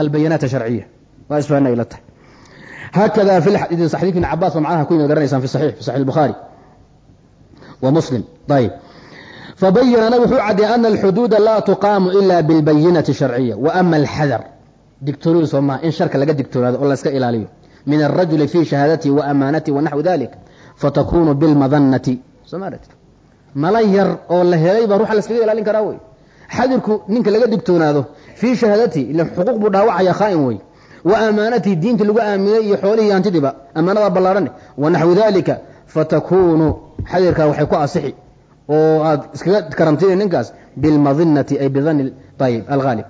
albayanaat sharciya. Waa isfahanna ila tahay. Haakada fi xadiis ibn cabaas ba macnaha ku yimid garanaysaan fi saxiix fi saxiix الbukhaari wa muslim. Ayib fabayana nabig wuxuu caddeeyey ana alxuduuda laa tuqaamu ila bilbayinati sharciya. Wa ama alxadar. Digtoonadu soo maha in sharka laga digtoonaado oo layska ilaaliyo. Min alrajuli fi shahaadatihi wa amaanatihi wa naxwi dalik fatakunu bilmadanati soo ma aragti mala yar oo la helay baa ruuxa laskaga ilaalin karaa wey xadirku ninka laga digtoonaado fii shahaadatihi ila xuquuq buu dhaawacaya khaa'in wey wa amaanatihi diintii lagu aaminay iyo xoolihii hantidiba amaanada ballaarane wa naxwi dalika fatakunu xadirkaa waxay ku asixi oo aad iskaga karantiina ninkaas bilmadinati ay bidani ayib alghaalib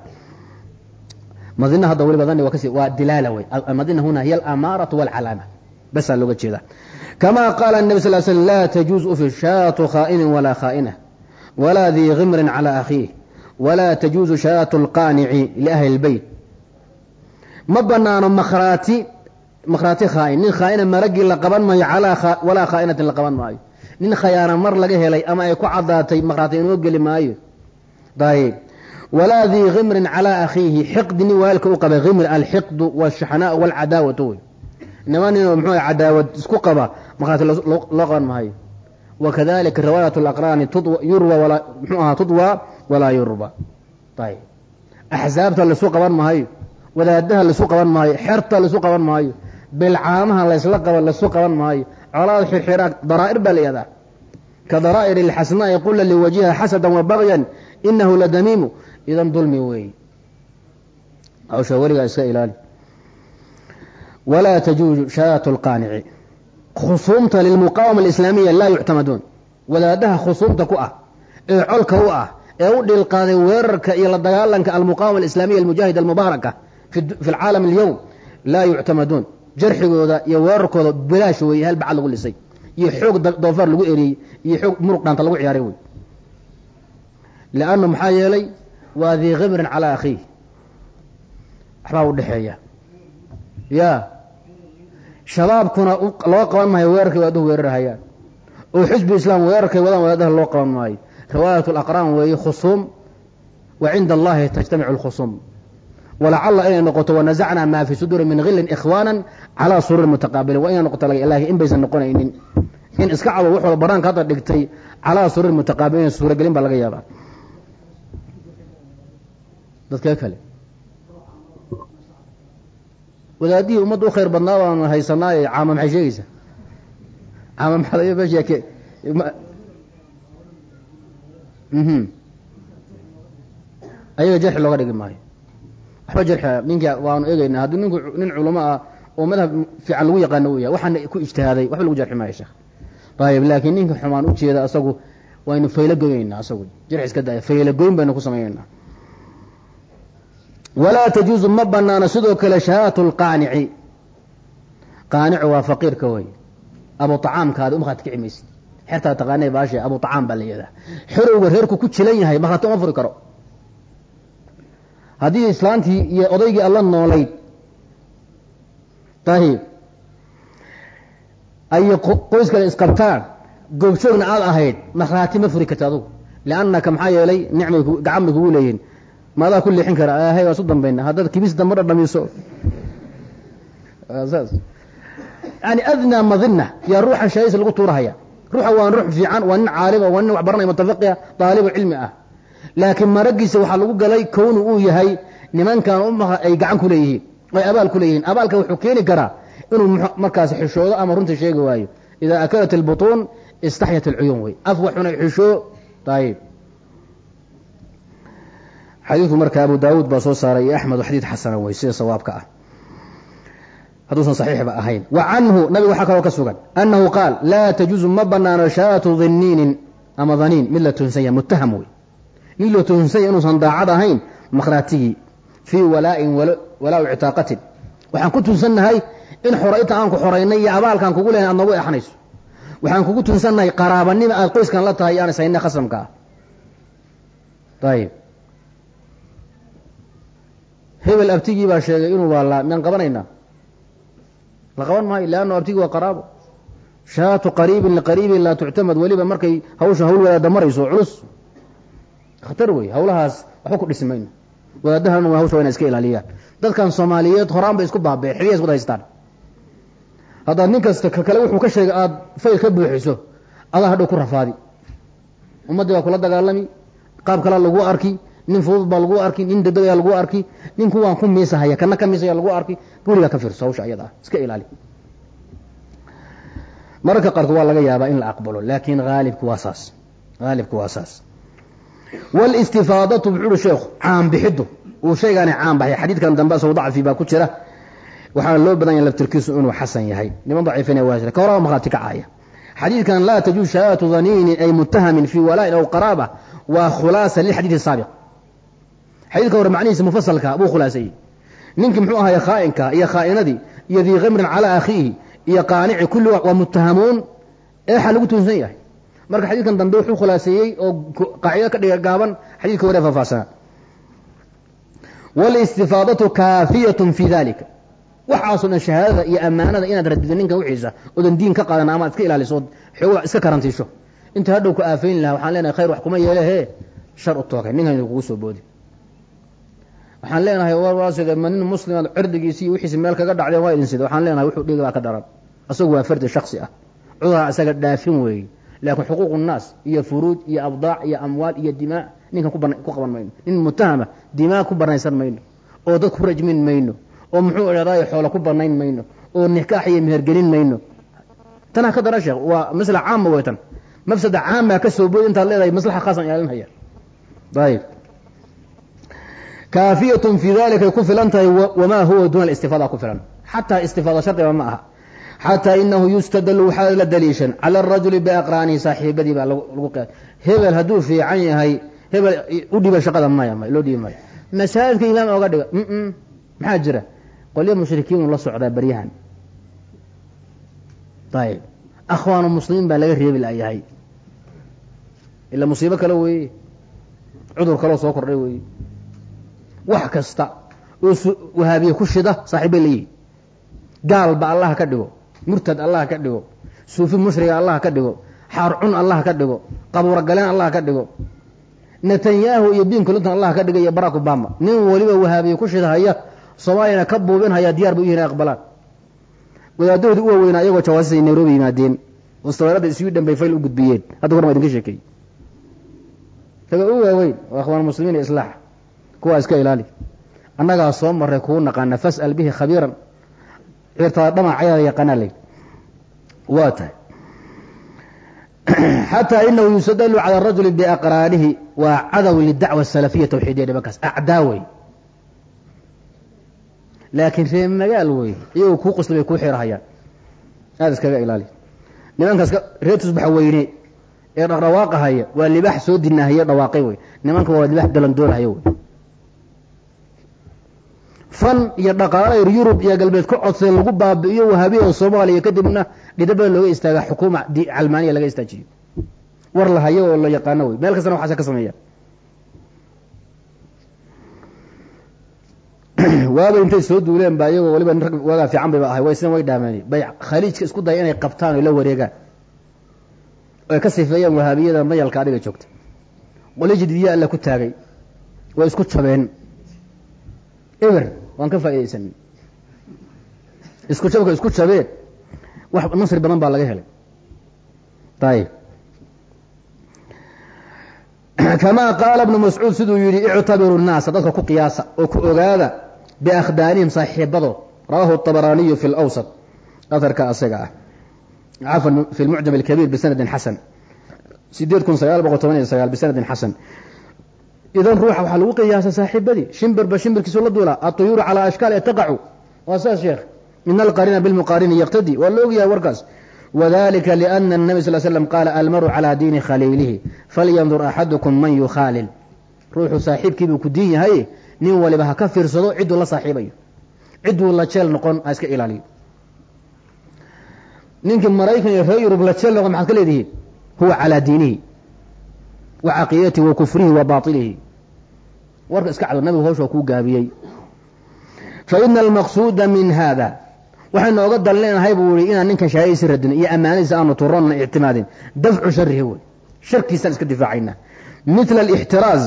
madina hadda waliba dani waa kasi waa dilaala wey almadina huna hiya alamaaratu walcalaama basaa looga jeeda kama qaala الnabi sal l slm laa tajuuز fi shaatu khaa'inin walaa khaa'ina walaa dii gimrin calى akhiih ولا tajuusu sharaatu alqaanici liahli lbeyt ma banaano makhraati makhraati khaa'in nin khaa'ina maraggii la qaban maayo walaa khaa'inatin la qaban maayo nin khayaana mar laga helay ama ay ku caddaatay makhraati inoo geli maayo ayb walaa dii khimrin calaa akhiihi xiqdi nin waalka u qabay himr alxiqdu waalshaxnaa waalcadaawatu wey inaba ninoo mxuu cadaawad isku qaba markhaati loo qaban maayo wakadalika riwaayat alaqraani yurwa mxuu ahaa walaa yurba. Ayb axsaabta laisu qaban maayo wadaadaha laisu qaban maayo xerta laisu qaban maayo bilcaamaha laysla qaba laisu qaban maayo colaad xirxiraa daraa'ir baa layihahdaa ka daraa'ir اlxasnaa'i qula liwajiha xasada wabagyan inahu ladamiimu idan dulmi weey hawsha weligaa iska ilaali. Walaa tajuuzu shahaadatu اlqaanici khusuumta lilmuqaawama alislaamiya laa yuctamaduun. Wadaadaha khusuumta ku ah ee colka u ah ee u dhilqaaday weerarka iyo la dagaalanka almuqawama alislaamiya almujaahida almubaaraka fi alcaalam alyowm laa yuctamaduun. Jarxigooda iyo weerarkooda bilaash weeye hal bacad lagu lisay iyo xoog doofaar lagu eriyey iyo xoog muruq dhaanta lagu ciyaaray wey lianna maxaa yeelay waa dii khimrin calaa akhiih. Waxbaa u dhexeeya ya. Shabaabkuna loo qaban maayo weerarkay wadaduhu weerarhayaan oo xisbi islaam weerarkay wadaan wadaadaha loo qaban maayo riwaayat alaqraan weeye khusuum wa cinda allahi tajtamicu alkhusuum walacalla inay noqoto wanasacnaa maa fi suduuri min hilin ikhwaana calaa suruuri mutaqaabilin. Waa inay noqoto lahi in baysan noqonaynin. In iska cabo wax wal banaanka hadda dhigtay calaa suruuri mutaqaabilin suuragelin baa laga yaabaa. Dadkee kale. Wadaadihii ummadda u khayr badnaa baanu haysanaaye caama maxay sheegaysaa caama maxaa meesha ayaga jarxi looga dhigi maayo. Waxba jarxi ninki waanu eegeynaa haddii ninku nin culamo ah oo madhab fiican lagu yaqaano u yahay waxaana ku ijtihaaday waxba lagu jarxi maayo sheekh ayib laakiin ninka xumaan u jeeda waynu faylo goyneynaa asagu. Jarxi iska daya faylo goyn baynu ku samayneynaa walaa tajuuzu ma banaano sidoo kale shahaadatu lqaanici qaanicu waa faqiirka wey abu acaamkaadi umarkhaati kici maysid xertaa taqaanay baashe abu acaam baa la yihahdaa xorowga reerku ku jilan yahay markhaati uma furi karo. Haddii islaantii iyo odaygii alla noolayd ayib ay qoyskale isqabtaan goobjoogna aad ahayd markhaati ma furi karti adugu. Liannaka maxaa yeelay nicmay bay kugu leeyihiin maadaa ku leexin kara hay waa isu dambayna haddaad kibis dambe dhadhamiso saas. Yani adnaa madina yaa ruuxan shaayisa lagu tuurahaya ruuxa waa ruux fiican waa nin caalima waa nin wax baranaya mutafaqiha daalibo cilmi ah. Laakiin maragiisa waxaa lagu galay kownu uu yahay nimankan ay gacan ku leeyihiin ay abaal ku leeyihiin. Abaalka wuxuu keeni karaa inuu markaas xishoodo ama runta sheegi waayo. Idaa akalat albutuun istaxyat alcuyuun wey. Af waxunay xishoo ayib xadiidku marka abu daawuud baa soo saaray iyo axmed xadiid xasana wey sida sawaabka ah hadduusan saxiixba ahayn. Wa canhu nabiga waxaa kaloo ka sugan annahu qaal laa tajuuzu ma banaano shaatu diniinin ama daniin mid la tuhunsan yahay muttaham wey nin la tuhunsan yahay inuusan daacad ahayn makhraatigii fii walaa'in walaa ictaaqatin waxaan ku tuhunsannahay in xoraynta aan ku xoraynay iyo abaalkaan kugu lehan aad noogu exanayso waxaan kugu tuhunsannahay qaraabanima aad qoyskan la tahay aan sayna khasamka ah. Ayib hebel abtigii baa sheegay inuu waalaa miyaan qabanaynaa la qaban maayo leanno abtigii waa qaraabo shaatu qariibin liqariibin laa tuctamad weliba markay hawsha hawl wadaada marayso culus khatar wey hawlahaas waxba ku dhisi mayno wadaadahan hawsha waa ina iska ilaaliyaan dadkan soomaaliyeed horaan bay isku baabee xiliya isku haystaan haddaad nin kasta ka wuxuu ka sheegay aada fayl ka buuxiso adaa hadhow ku rafaadi ummaddii baa kula dagaalami qaab kalea lagu arki nin fudud baa lagu arki nin degdegaya lagu arki nin kuwaan ku miisahaya kana ka miisaya lagu arki gurigaa ka fiirso hawsha ayada iska ilaali. Mararka qaarkood waa laga yaabaa in la aqbalo laakin haalibku waa saas haalibku waa saas. Walistifaadatu wuxuu uhi sheekhu caanbixidu uu shaygaani caan baxay xadiidkan dambe asagoo dacfi baa ku jira waxaana loo badan yahay laftirkiisu inuu xasan yahay niman daciifina waa jira ka horaba markhaati kacaya xadiidkan laa tajuuz shahaadatu daniinin ay mutahamin fii walaain aw qaraaba waa khulaasa lilxadiidi saabiq xadiidka hore macnihiisa mufasalka buu khulaasayey ninkii muxuu ahaye khaa'inka iyo khaa'inadii iyo dii khamrin calaa akhiihi iyo qaanici kulli waa mutahamuun eexa lagu tuunsan yahay. Marka xadiidkan dambe wuxuu khulaaseeyey oo qaacido ka dhiga gaaban xadiidka hore faahfaahsanaa walistifaadatu kaafiyatun fi dalika waxaasoo dhan shahaadada iyo ammaanada inaad radido ninkan wixiisa oodan diin ka qaadan ama ad iska ilaaliso ood xoog iska karantiisho. Inta hadhow ku aafayn lahaa waxaan leenahay khayr wax kuma yeelehe shar u toogay ninkan kugu soo boodi waxaan leenahay waasida ma nin cirdigiisi iyo meel kaga dhacdeen waa idin sida. Waxaan leenahay wuxuu dhiga baa ka daran asagu waa fardi shaksi ah. Cuduraa isaga dhaafin weeye laakiin xuquuq nnaas iyo furuuj iyo abdaac iyo amwaal iyo dimaa ninkan ku qaban mayno. Nin mutahama dimaa ku banaysan mayno. Oo dad ku rajmin mayno. Oo muxuu idhahdaay xoolo ku banayn mayno. Oo nikaax iyo mehergelin mayno. Tanaa ka dara sheekh waa masla caama wey tan mafsada caamaa ka soo boodi intaad leedahay maslaxa khaasan ilaalinhaya. Ayib kaafiyatun fii dalikay ku filan tahay wamaa huwa duuna alistifaada ku filan xataa istifaada shardiba ma aha xataa inahu yustadalu waxaa la daliishan cala arajuli biaqraanihi saaxiibadii baa lagu qia hebel hadduu fiican yahay hebel u dhiba shaqada maya may loo dhibi maayo masaajidka imaam oga dhiga maxaa jira qolyo mushrikiinu la socdaa baryahan ayib akhwaanu muslimiin baa laga reebi layahay ila musiibo kale weeye cudur kaloo soo kordhay weeye wax kasta oo wahaabiye ku shida saaxiibbay leeyihi gaalba allah ka dhigo murtad allah ka dhigo suufi mushriga allah ka dhigo xaarcun allah ka dhigo qabuuragaleen allah ka dhigo. Netanyahu iyo bill clinton allah ka dhiga iyo barack obama. Nin waliba wahaabiye ku shidahaya soomaaliyana ka buubinhaya diyaar bay u yihiin aqbalaan. Wadaadahoodii u waaweynaa iyagoo jawaasisay nairobi yimaadeen. Mustaweerada sweden bay fayl u gudbiyeen. Hadda goor ma idinka sheekeey kaga u waaweyn oo akhwaan muslimiin iyo islaax kuwaa iska ilaali. Annagaa soo maray kuu naqaana fas'al bihi khabiiran. Cirtada dhamacayaada yaqaanaa ley waa tahay. Xataa inahu yustadalu cala arajuli biaqraanihi waa cadow lidacwa salafiya tawxiidiya nimankaas acdaa wey laakiin reer magaal wey iyagoo kuu qosla bay kuu xirahayaan aada iskaga ilaali. Nimankaas reer tusbaxa weyne ee dhaqdhawaaqahaya waa libaax soo dinaahaya dhawaaqay wey nimanka waa libaax dalandoolahaya wey fan iyo dhaqaala yurub iyo galbeed ka codsadeen lagu baabi'iyo wahabiya soomaaliya kadibna dhidabada looga istaaga xukuuma calmaaniya laga istaajiyo. War la hayo oo la yaqaano wey. Meel kastana waxaase ka sameeyaan waaba intay soo duuleen baa iyagoo waliba rag waagaa fiican bayba ahay. Way way dhaameen. Bay khaliijka isku daya inay qabtaan oo la wareegaan. Oy ka sifeeyaan wahaabiyada mayalka adiga joogta. Qolyo jadidiya alla ku taagay. Way isku jabeen. Eber waan ka faaidaysanay isku jabka isku jabeen wax nasri badan baa laga helay. Ayib kamaa qaala ibnu mascuud siduu yidhi ictabiru nnaasa dadka ku qiyaasa oo ku ogaada biakhdaanihim saaxiibadood rawahu طabaraaniyu fi lawsat aharka asaga ah. Cafan fi lmucjam alkabiir bisanadin xasan. Sideed kun sagaal boqol toban iyo sagaal bisanadin xasan idan ruuxa waxaa lagu qiyaasa saaxiibadii shimbirba shimbirkiisu la duulaa atuyuuru calaa ashkaal taqacu. Waa saas sheekh. Min alqarina bilmuqaarini yaqtadi. Waa la warkaas. Wadalika liana الnabi sal slam qaala almaru calaa diini khaliilihi falyandur axadukum man yukhaalil. Ruuxu saaxiibkiibuu ku diin yahay nin waliba ha ka fiirsado cidduu la saaxiibayo. Cidduu la jeel noqon ha iska ilaaliyo. Ninkii maraykan iyo reer yurub la jeel noqon maxaad ka leedihiin? Huwa calaa diinihi wa caqiidatihi wa kufrihi wa bailihi warka iska cado nabigu hawsha kuu gaabiyey. Fa ina almaqsuuda min hada waxaynu oga dan leenahay buu yihi inaan ninkan shahaadadiisi radin iyo ammaanadiisa aanu turoonna ictimaadin. Dafcu sharihi wey sharkiisaan iska difaacayna. Mila alixtiraaz.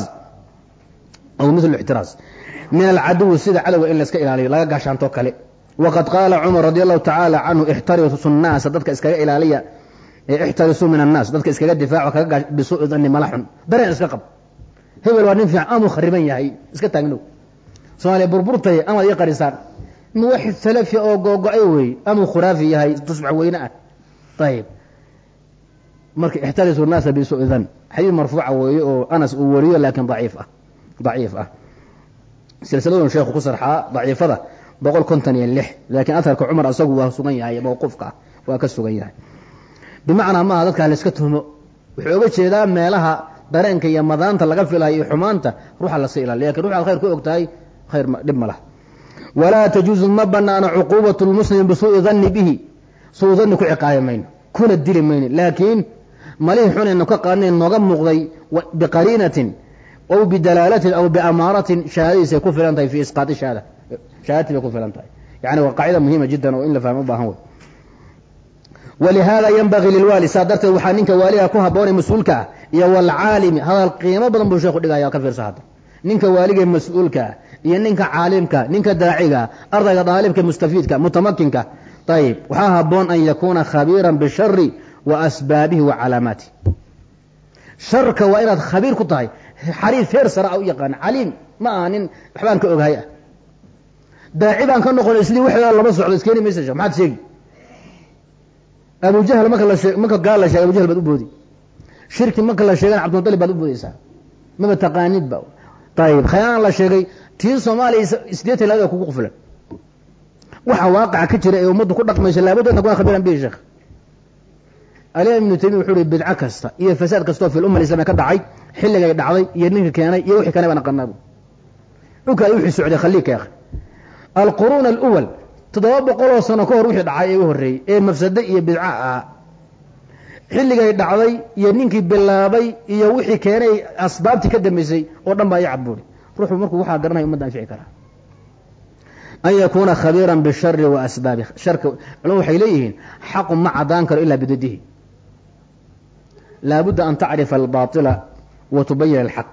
Aw mil ixtiraaz min alcaduwi sida cadowga in layska ilaaliyo laga gaashaanto kale. Waqad qaala cumar radi allahu tacaala canhu ixtarisu nnaasa dadka iskaga ilaaliya ixtarisuu min annaas. Dadka iskaga difaaco kaga bisuu dani mala xun dareen iska qab. Hebel waa nin fiican amuu khariban yahay. Iska taagnow soomaaliya burburtay amaad ii qarisaan. Muwaxid salafi oo googo-ay wey amuu khuraafi yahay tusbax weyne ah. Ayib marka ixtarisu naasa bisuu dan xadiid marfuuca weeye oo anas uu wariyo laakiin daciif ah. Daciif ah. Silsiladun sheekhu ku sarxaa daciifada. Boqol konton iyo lix. Laakiin aharka cumar asagu waa sugan yahay mawquufka waa ka sugan yahay bimacnaa maaha dadka layska tuhmo. Wuxuu oga jeedaa meelaha dareenka iyo madaanta laga filayo iyo xumaanta ruuxa lasa ilaaliy laakiin ruuxaad khayr ku og tahay khayr dhib ma laha. Walaa tajuuzu ma banaano cuquubatu lmuslimi bisuui danni bihi. Suu danni ku ciqaabi mayno kuna dili mayno laakiin malihii xunaynu ka qaadnay nooga muuqday biqariinatin aw bidalaalatin aw biamaaratin shahaadadiisay ku filan tahay fi isqaati shahaada. Shahaadati bay ku filan tahay. Yani waa qaacida muhiima jiddan oo in la fahmo u baahan wey walihaada yanbagii lilwaali saa darteed waxaa ninka waaliga ku haboonay mas'uulka ah iyo walcaalimi hadal qiimo badan buu sheekhu dhigaya ka fiirsa hadda ninka waaligae mas'uulka ah iyo ninka caalimka ninka daaciga ardayga daalibka mustafiidka mutamakinka ayib waxaa haboon an yakuuna khabiiran bishari wa asbaabihi wa calaamaatih sharka waa inaad khabiir ku tahay xariif heer sara a u yaqaana caliim ma aha ka ka noqonay islii waxooda lama socdo iskeeni maysa abujahl marka la shee marka gaal la sheegay abujahl baad u boodi. Shirki marka la sheegana cabdimudalib baad u boodeysaa. Maba taqaanid ba? Ayib khayaana la sheegay tii soomaaliya sideetan laada kugu qufilan waxa waaqaca ka jira ee ummaddu ku dhaqmaysa laabudda an takuna khabiiran bihi sheekh. Alimaam ibnu taymiya wuxuu uhi bidco kasta iyo fasaad kastoo fi lumma islamia ka dhacay xilligay dhacday iyo ninka keenay iyo wixii kane baan aqanaabu dhulkaa wixii socday khaliika ya alquruun aluwal toddoba boqoloo sano ka hor wixii dhacay ee u horreeyey ee mafsade iyo bidco ah. Xilligay dhacday iyo ninkii bilaabay iyo wixii keenay asbaabtii ka dambeysay oo dhan baa i cadbuuri ruuxu markuu waxaa garanaya umadda anfici karaa. An yakuuna khabiiran bishari wa sharka culama waxay leeyihiin xaqu ma cadaan karo ilaa bidadihi laabudda an tacrifa albaatila wa tubayin alxaq.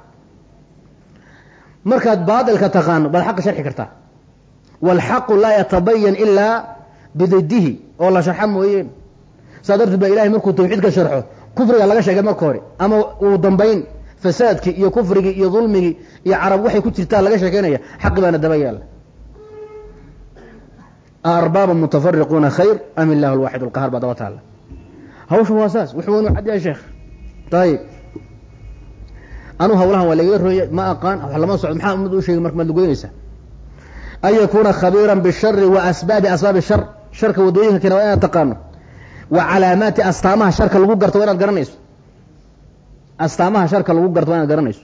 Markaad baatilka taqaano baad xaqa sharxi kartaa wاlxaqu laa yatabayan ilaa bidadihi oo la sharxa mooyeen saa darteed baa ilahay markuu tawxiidka sharxo kufriga laga sheegay marka hore ama uu dambayn fasaadkii iyo kufrigii iyo dulmigii iyo carab waxay ku jirtaa laga sheekeynaya xaqi baana daba yaalla arbaaba mutafariquuna khayr am illah alwaaxid alqahar baa daba taalla hawsha waa saas wuxuu waynu cad yahay sheekh ayib anuu hawlahan waa lagaga rooya ma aqaan wax lama socdo maxaa ummadda u sheegay marka maad lagoynaysaa an yakuuna khabiira bishari wa asbaabi asbaabi shar sharka waddooyinka keena waa inaad taqaano wa calaamaati astaamaha sharka lagu garto waa inaad garanayso astaamaha sharka lagu garto waa inaad garanayso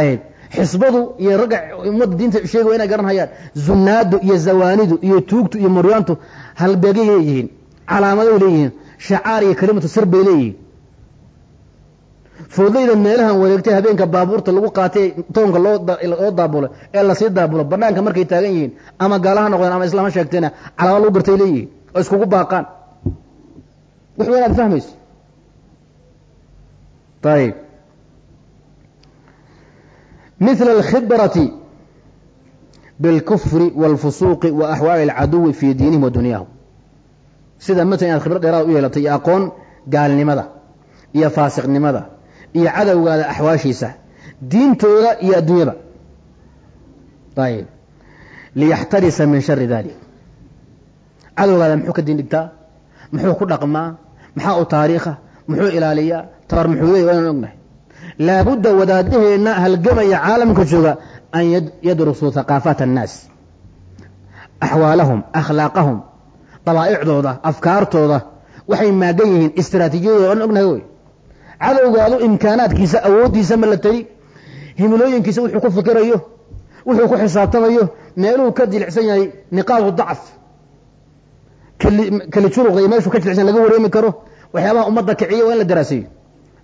ayib xisbadu iyo ragga ummadda diinta sheega waa inay garanhayaan zunaadu iyo zawaanidu iyo tuugtu iyo muryaantu halbeegay leeyihiin calaamaday leeyihiin shacaar iyo kalimatu sir bay leeyihiin foodayda meelahan wareegtay habeenka baabuurta lagu qaatay toonka loo daabulo ee la sii daabulo banaanka markay taagan yihiin ama gaalaha noqdeen ama islaam ha sheegteena calaama lagu gartay leeyihiin oo iskugu baaqaan. Wux inaad fahmayso? Ayb mil alkhibrati bilkufri wاlfusuuqi wa axwaali اlcaduwi fi diinihim wa sida matalan inaad khibrad dheeraad u yeelatay iyo aqoon gaalnimada iyo faasiqnimada iyo cadowgaada axwaashiisa diintooda iyo adduunyada. Ayib liyaxtarisa min shari dalik cadowgaada muxuu ka diin dhigtaa? Muxuu ku dhaqmaa? Maxaa u taariikha? Muxuu ilaaliyaa? Tabar muxuu leey ognahay. Laabudda wadaadaheenna halgamaya caalamka jooga an yadrusuu haqaafaat annaas. Axwaalahum akhlaaqahum dabaa'icdooda afkaartooda waxay maagan yihiin istraatiijiyadooda waan ognahay wey cadowgaadu imkaanaadkiisa awooddiisa ma la tari himilooyinkiisa wuxuu ku fikirayo wuxuu ku xisaabtamayo meeluhu ka jilicsan yahay niqaadu dacf. Keli juruqda iyo meeshuu ka jilicsan laga wareemi karo waxyaabaha ummadda kiciya waa in la daraaseeyo.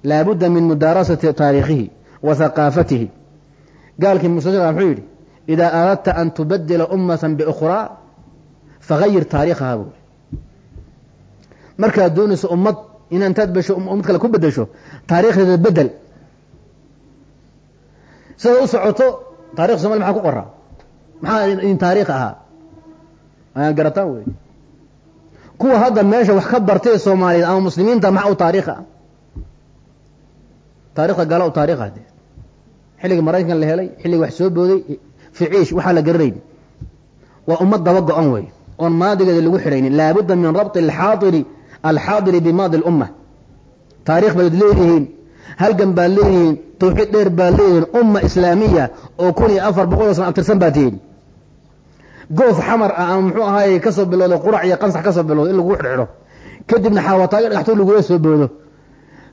Laabudda min mudaarasati taariikhihi wa haqaafatihi gaalkii mustasira muxuu yidhi idaa aradta an tubadila ummatan biukhraa fagayir taariikhaha buuri markaad doonayso ummad intaad besho ummad kale ku bedesho taariikhdeeda bedel siday u socoto taarikh somali maxaa ku qoraa maxaa idin taariikh ahaa? Ayaan garataan wey kuwa hadda meesha wax ka bartay soomaaliyeed ama muslimiinta maxa u taariikh ah? Taarikhda gala u taarikha de xilliga maraykan la helay xilliga wax soo booday ficiish waxaa la garanayn. Waa ummad daba go-an wey oon maadigeeda lagu xidhaynin. Laabudda min rabti alxaadiri alxaadiri bimaadi lumma taarikh baad leedihiin halgan baad leedihiin tawxiid dheer baad leedihiin umma islaamiya oo kun iyo afar boqol oo sana abtirsan baad tihiin goof xamar ah ama muxuu ahaay ka soo bilowda qurac iyo qansax ka soo bilowda in lagugu xidhxidho kadibna xaawataayo dhagaxtood lagula soo boodo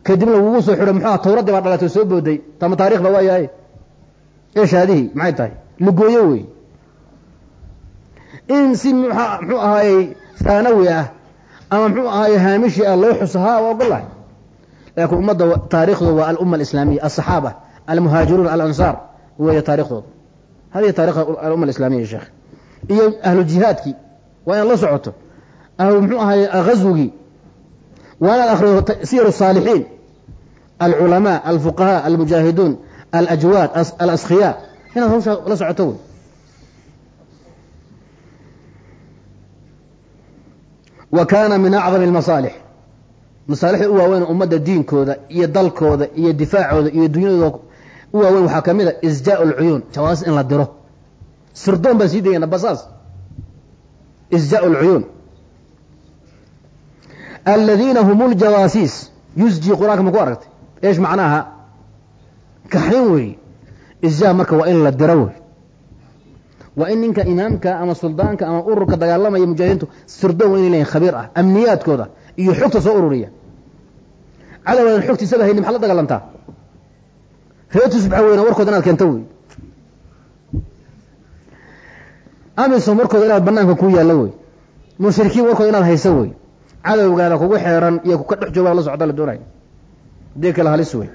kadibna lagugu soo xidho muxuu aha tawraddii baa dhalatay soo booday tama taarikhda waa yahay eesh haadihi maxay tahay lugooyo wey in si muxuu ahaayey saanawi ah ama muxuu ahaay haamishi ah loo xuso haa waa ogolahay laakiin ummadda taarikhdu waa alumma alislaamiya alsaxaaba almuhaajiruun alansaar weeye taarikhdooda hadihi taarikha alumma alislamiya sheekh. Iyo ahlu jihaadkii waa inaad la socoto. Ahlu muxuu ahaay ghazwigii waa inaad akhrido siyar الsaalixiin alculamaa alfuqahaa almujaahiduun alajwaad alaskhiyaa. Inaad hawshaa la socoto wey wa kaana min acdami اlmasaalix masaalixda u waaweyn ummadda diinkooda iyo dalkooda iyo difaacooda iyo dunyadooda u waaweyn waxaa ka mid ah a isjaa lcuyuun jawaas in la diro. Sirdoon baan sii degeyna basaas. Isjaa lcuyuun aladiina hum ljawaasiis yusji qur'aanka ma ku aragtay? Eesh macnaaha kaxin weeye isjaa marka waa in la diro wey waa in ninka imaamka ama suldaanka ama ururka dagaalamaya mujaahidiintu sirdoon waa inay leeyihiin khabiir ah amniyaadkooda iyo xogta soo ururiya. Cadowaadan xogtiisaba hayni maxaad la dagaalantaa reetus maxaa weyna warkooda inaad keento wey. Amisom warkooda inaad banaanka kuu yaallo wey. Mushrikiin warkooda inaad hayso wey. Cadowgaada kugu xeeran iyo kuka dhex jooga la socda la doonaya haddii kale halis wey.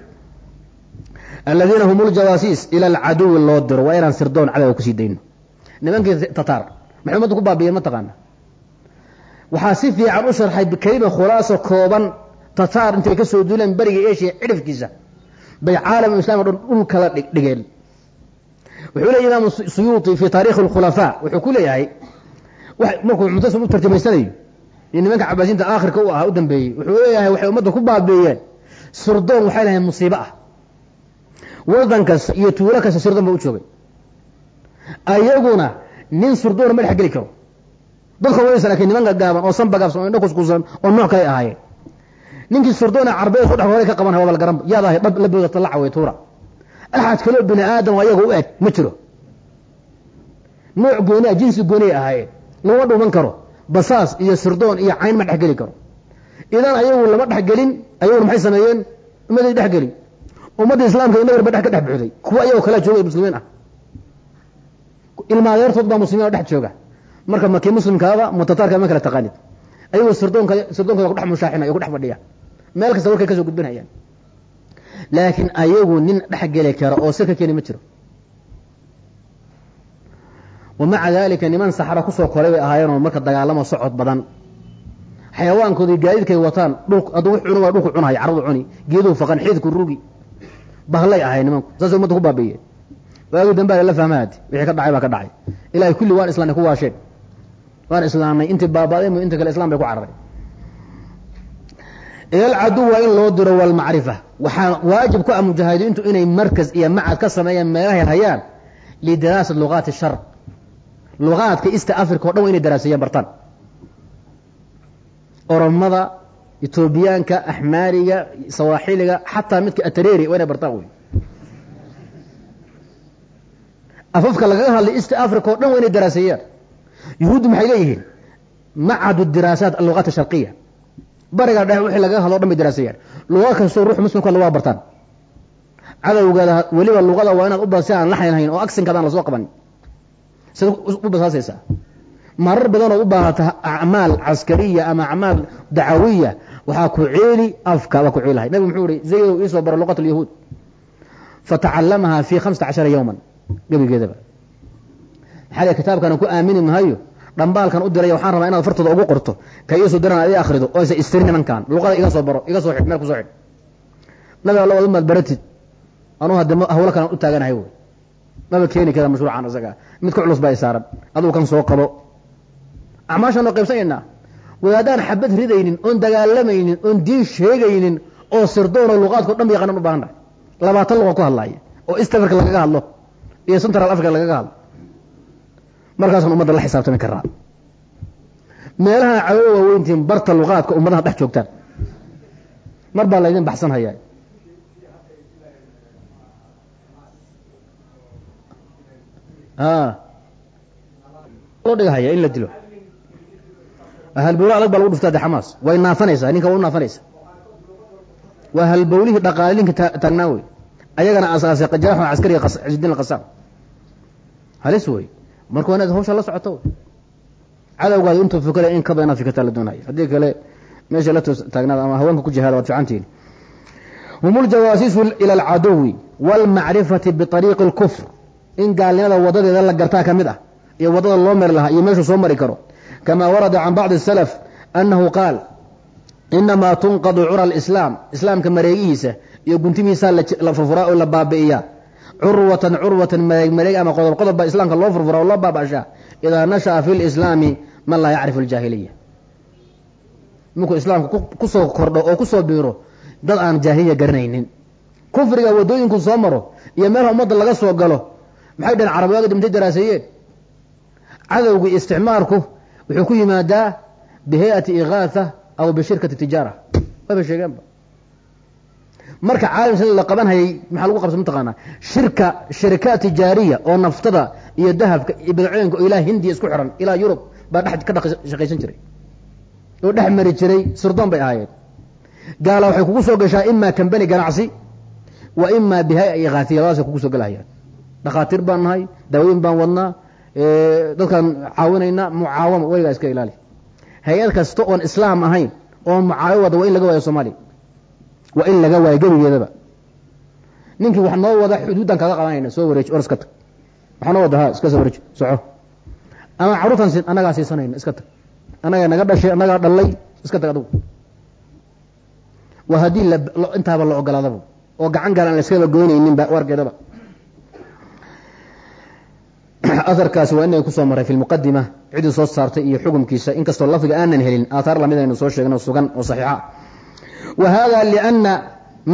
Aladiina hum ljawaasiis ila alcaduwi loo diro waa inaan sirdoon cadowga ku sii dayno nimankii tataar maxay umadda ku baabiyeen ma taqaana. Waxaa si fiican u sharxay kelima khulaaso kooban tataar intay ka soo duuleen beriga eshiya cidhifkiisa bay caalam islam dhan dhul kala dhigeen. Wuxuu leeya imaam suyuuti fi taarikhi اlkhulafaa wuxuu ku leeyahay markuu mutasam u tarjamaysanayo iyo nimanka cabaasiinta aakhirka u ahaa u dambeeyey. Wuxuu leeyahay waxay ummadda ku baabeeyeen sirdoon waxay lahayn musiibo ah. Wadan kasta iyo tuulo kasta sirdoon ba u joogay ayaguna nin sirdoona ma dhex geli karo. Dadka waysa lakiin niman gagaaban oo sanbagaabsan oo indho kuskusan oo nooc kale ahaayeen. Ninkii sirdoona carbeed ku dhex horay ka qaban waa balgaran yaad ahay dhab la boodata la caway tuura. Axad kaloo bini aadam oo ayaga u eg ma jiro. Nooc gooni ah jinsi gooni ay ahaayeen. Lama dhuuman karo. Basaas iyo sirdoon iyo cayn ma dhexgeli karo. Idan ayagu lama dhexgelin ayaguna maxay sameeyeen? Ummadday dhexgeli ummadda islaamka inagar ba dhex ka dhex buxday kuwa ayagoo kala jooga muslimiin ah ilmaadeertood baa muslimiin dhex jooga. Marka makii muslimkaaba mutataarka ma kala taqaanid. Ayagoo sirdoonka sirdoonkooda kudhex mushaaxinaya ku dhex fadhiya meel kasta warkay ka soo gudbinayaan. Laakiin ayagu nin dhex geli kara oo sir ka keeni ma jiro. Wamaca daalika niman saxra ku soo koray bay ahaayeenoo marka dagaalamo socod badan. Xayawaankoodii gaadiidkay wataan hadduu wux cuni waa dhulku cunahaya caradu cuni geeduhu faqan xidku rugi bahlay ahay nimanku saasay umadda ku baabiiyeen waagi dambaa la fahmaad. Wixii ka dhacay baa ka dhacay. Ilahay kulli waan islaanay ku waasheen. Waan islaamnay intii baabaaday mu inta kale islam bay ku cararay ilalcaduw waa in loo diro walmacrifa waxaa waajib ku ah mujaahidiintu inay markas iyo macad ka sameeyaan meelahay hayaan lidiraasat lugaati sharq lugaadka east africa o dhan wa inay daraaseeyaan bartaan. Oromada etoobiyaanka axmaariga sawaaxiliga xataa midka atareri waa inay bartaan wey afafka lagaga hadlay east africa o dhan waa inay daraaseeyaan yuhuuddu maxay leeyihiin? Macadu diraasaat allugaat asharqiya bariga dhexe wixii lagaga hadlo o dhan bay daraaseeyaan luga kastoo ruux muslimka waa bartaan cadowgaada weliba luqada waa inaad u bad si aan laxayn hayn oo aksinkaadaan la soo qabanin. Sida u basaasaysaa marar badanood u baahata acmaal caskariya ama acmaal dacawiya waxaa ku ceeli afka waa ku ceelihay nabig muxuu ihi zayow iisoo baro luqat alyahuud fatacalamaha fi hamsata cashara yowman gebigeedaba maxaa kitaabkana ku aamini mahayo dhambaalkan u diray waxaan rabaa inaad fartooda ugu qorto ka iisoo diran ad i akrido oo isa istiri nimankan luqada iga soo baro iga soo xidh meel ku soo nabiga alla wad umaad baratid anuu hadde hawlo kalan u taaganahay wy maba keeni kara mashruucan isaga mid ka culus baa saaran adugu kan soo qabo. Acmaashaan oo qaybsanaynaa wadaadaan xabad ridaynin oon dagaalamaynin oon diin sheegaynin oo sirdoon oo luqaadko dhan ba yaqanan u baahannahay labaatan luqa ku hadlaaya oo east africa lagaga hadlo iyo central africa lagaga hadlo markaasaan ummadda la xisaabtami karaa meelahan cadowda waaweyntiin barta luqaadka ummadaha dhex joogtaan. Mar baa laydin baxsan hayaa loo dhigahaya in la dilo. Halbowle adag baa lagu dhuftaa de xamaas. Way naafanaysaa ninka waa u naafanaysa waa halbowlihii dhaqaale ninka taagnaa wey ayagana asaasay jaraxun caskariga cisudiin alqasaam halis wey marka waa inaad hawsha la socoto cadowgaada intuu fikra in kaba inaad fikirtaa la doonaya haddii kale meesha la taagnaada ama haweenka ku jihaada waad fiicantihin hum ljawaasiisu ila alcaduwi wاlmacrifati biطariiqi اlkufr in gaalnimada wadadeeda la gartaa ka mid ah iyo wadada loo mari lahaa iyo meeshuu soo mari karo kama warada can bacdi الsalaf annahu qaal inamaa tunqadu cura اlislaam islaamka mareegihiisa iyo guntimihiisaa la furfuraa oo la baabi'iyaa curwatan curwatan mareeg mareeg ama qodob qodob baa islaamka loo furfuraa oo loo baabashaa. Idaa nasha'a fi lislaami man laa yacrifu aljaahiliya. Markuu islaamka ku soo kordho oo ku soo biiro dad aan jaahiliya garanaynin. Kufriga waddooyinku soo maro iyo meelha ummadda laga soo galo maxay dhaheen carabiyaga dimtay daraaseeyeen cadowgii isticmaarku wuxuu ku yimaadaa bihayati igaatha aw bishirkati tijaara. Wayba sheegeenba marka caalam sida la qaban hayay maxaa lagu qabsa mataqaanaa? Shirka shirikaat tijaariya oo naftada iyo dahabka iyo ilaa hindiya isku xiran ilaa yurub baa dhex ka shaqaysan jiray. Oo dhex mari jiray sirdoon bay ahaayeen. Gaala waxay kugu soo gashaa imaa kambani ganacsi wa imaa bihaya ikaahiya labadaasay kugu soo galahayaan dhakhaatiir baan nahay daawoyin baan wadnaa dadkaan caawinaynaa mucaawama weligaa iska ilaali. Hay'ad kasta oon islaam ahayn oo mucaawo wada waa in laga waayo soomaaliya waa in laga waayo gebigeedaba ninkii wax noo wada xuduuddan kaga qabanayna soo wareeji or iska tag. Waxaa noo wada ha iska soo wareeji soco. Ama carruurtan si annagaa siisanayna iska tag. Annagaa naga dhashay annagaa dhallay iska tag adugu. Waa haddii intaaba la ogolaadaba. Oo gacan gaal aan la goynayninba warkeedaba aharkaasi waa inaga ku soo maray fi lmuqadima cidii soo saartay iyo xukumkiisa. Inkastoo lafdiga aanan helin aathaar la mid aynu soo sheegno sugan oo saxiixa wa hada liana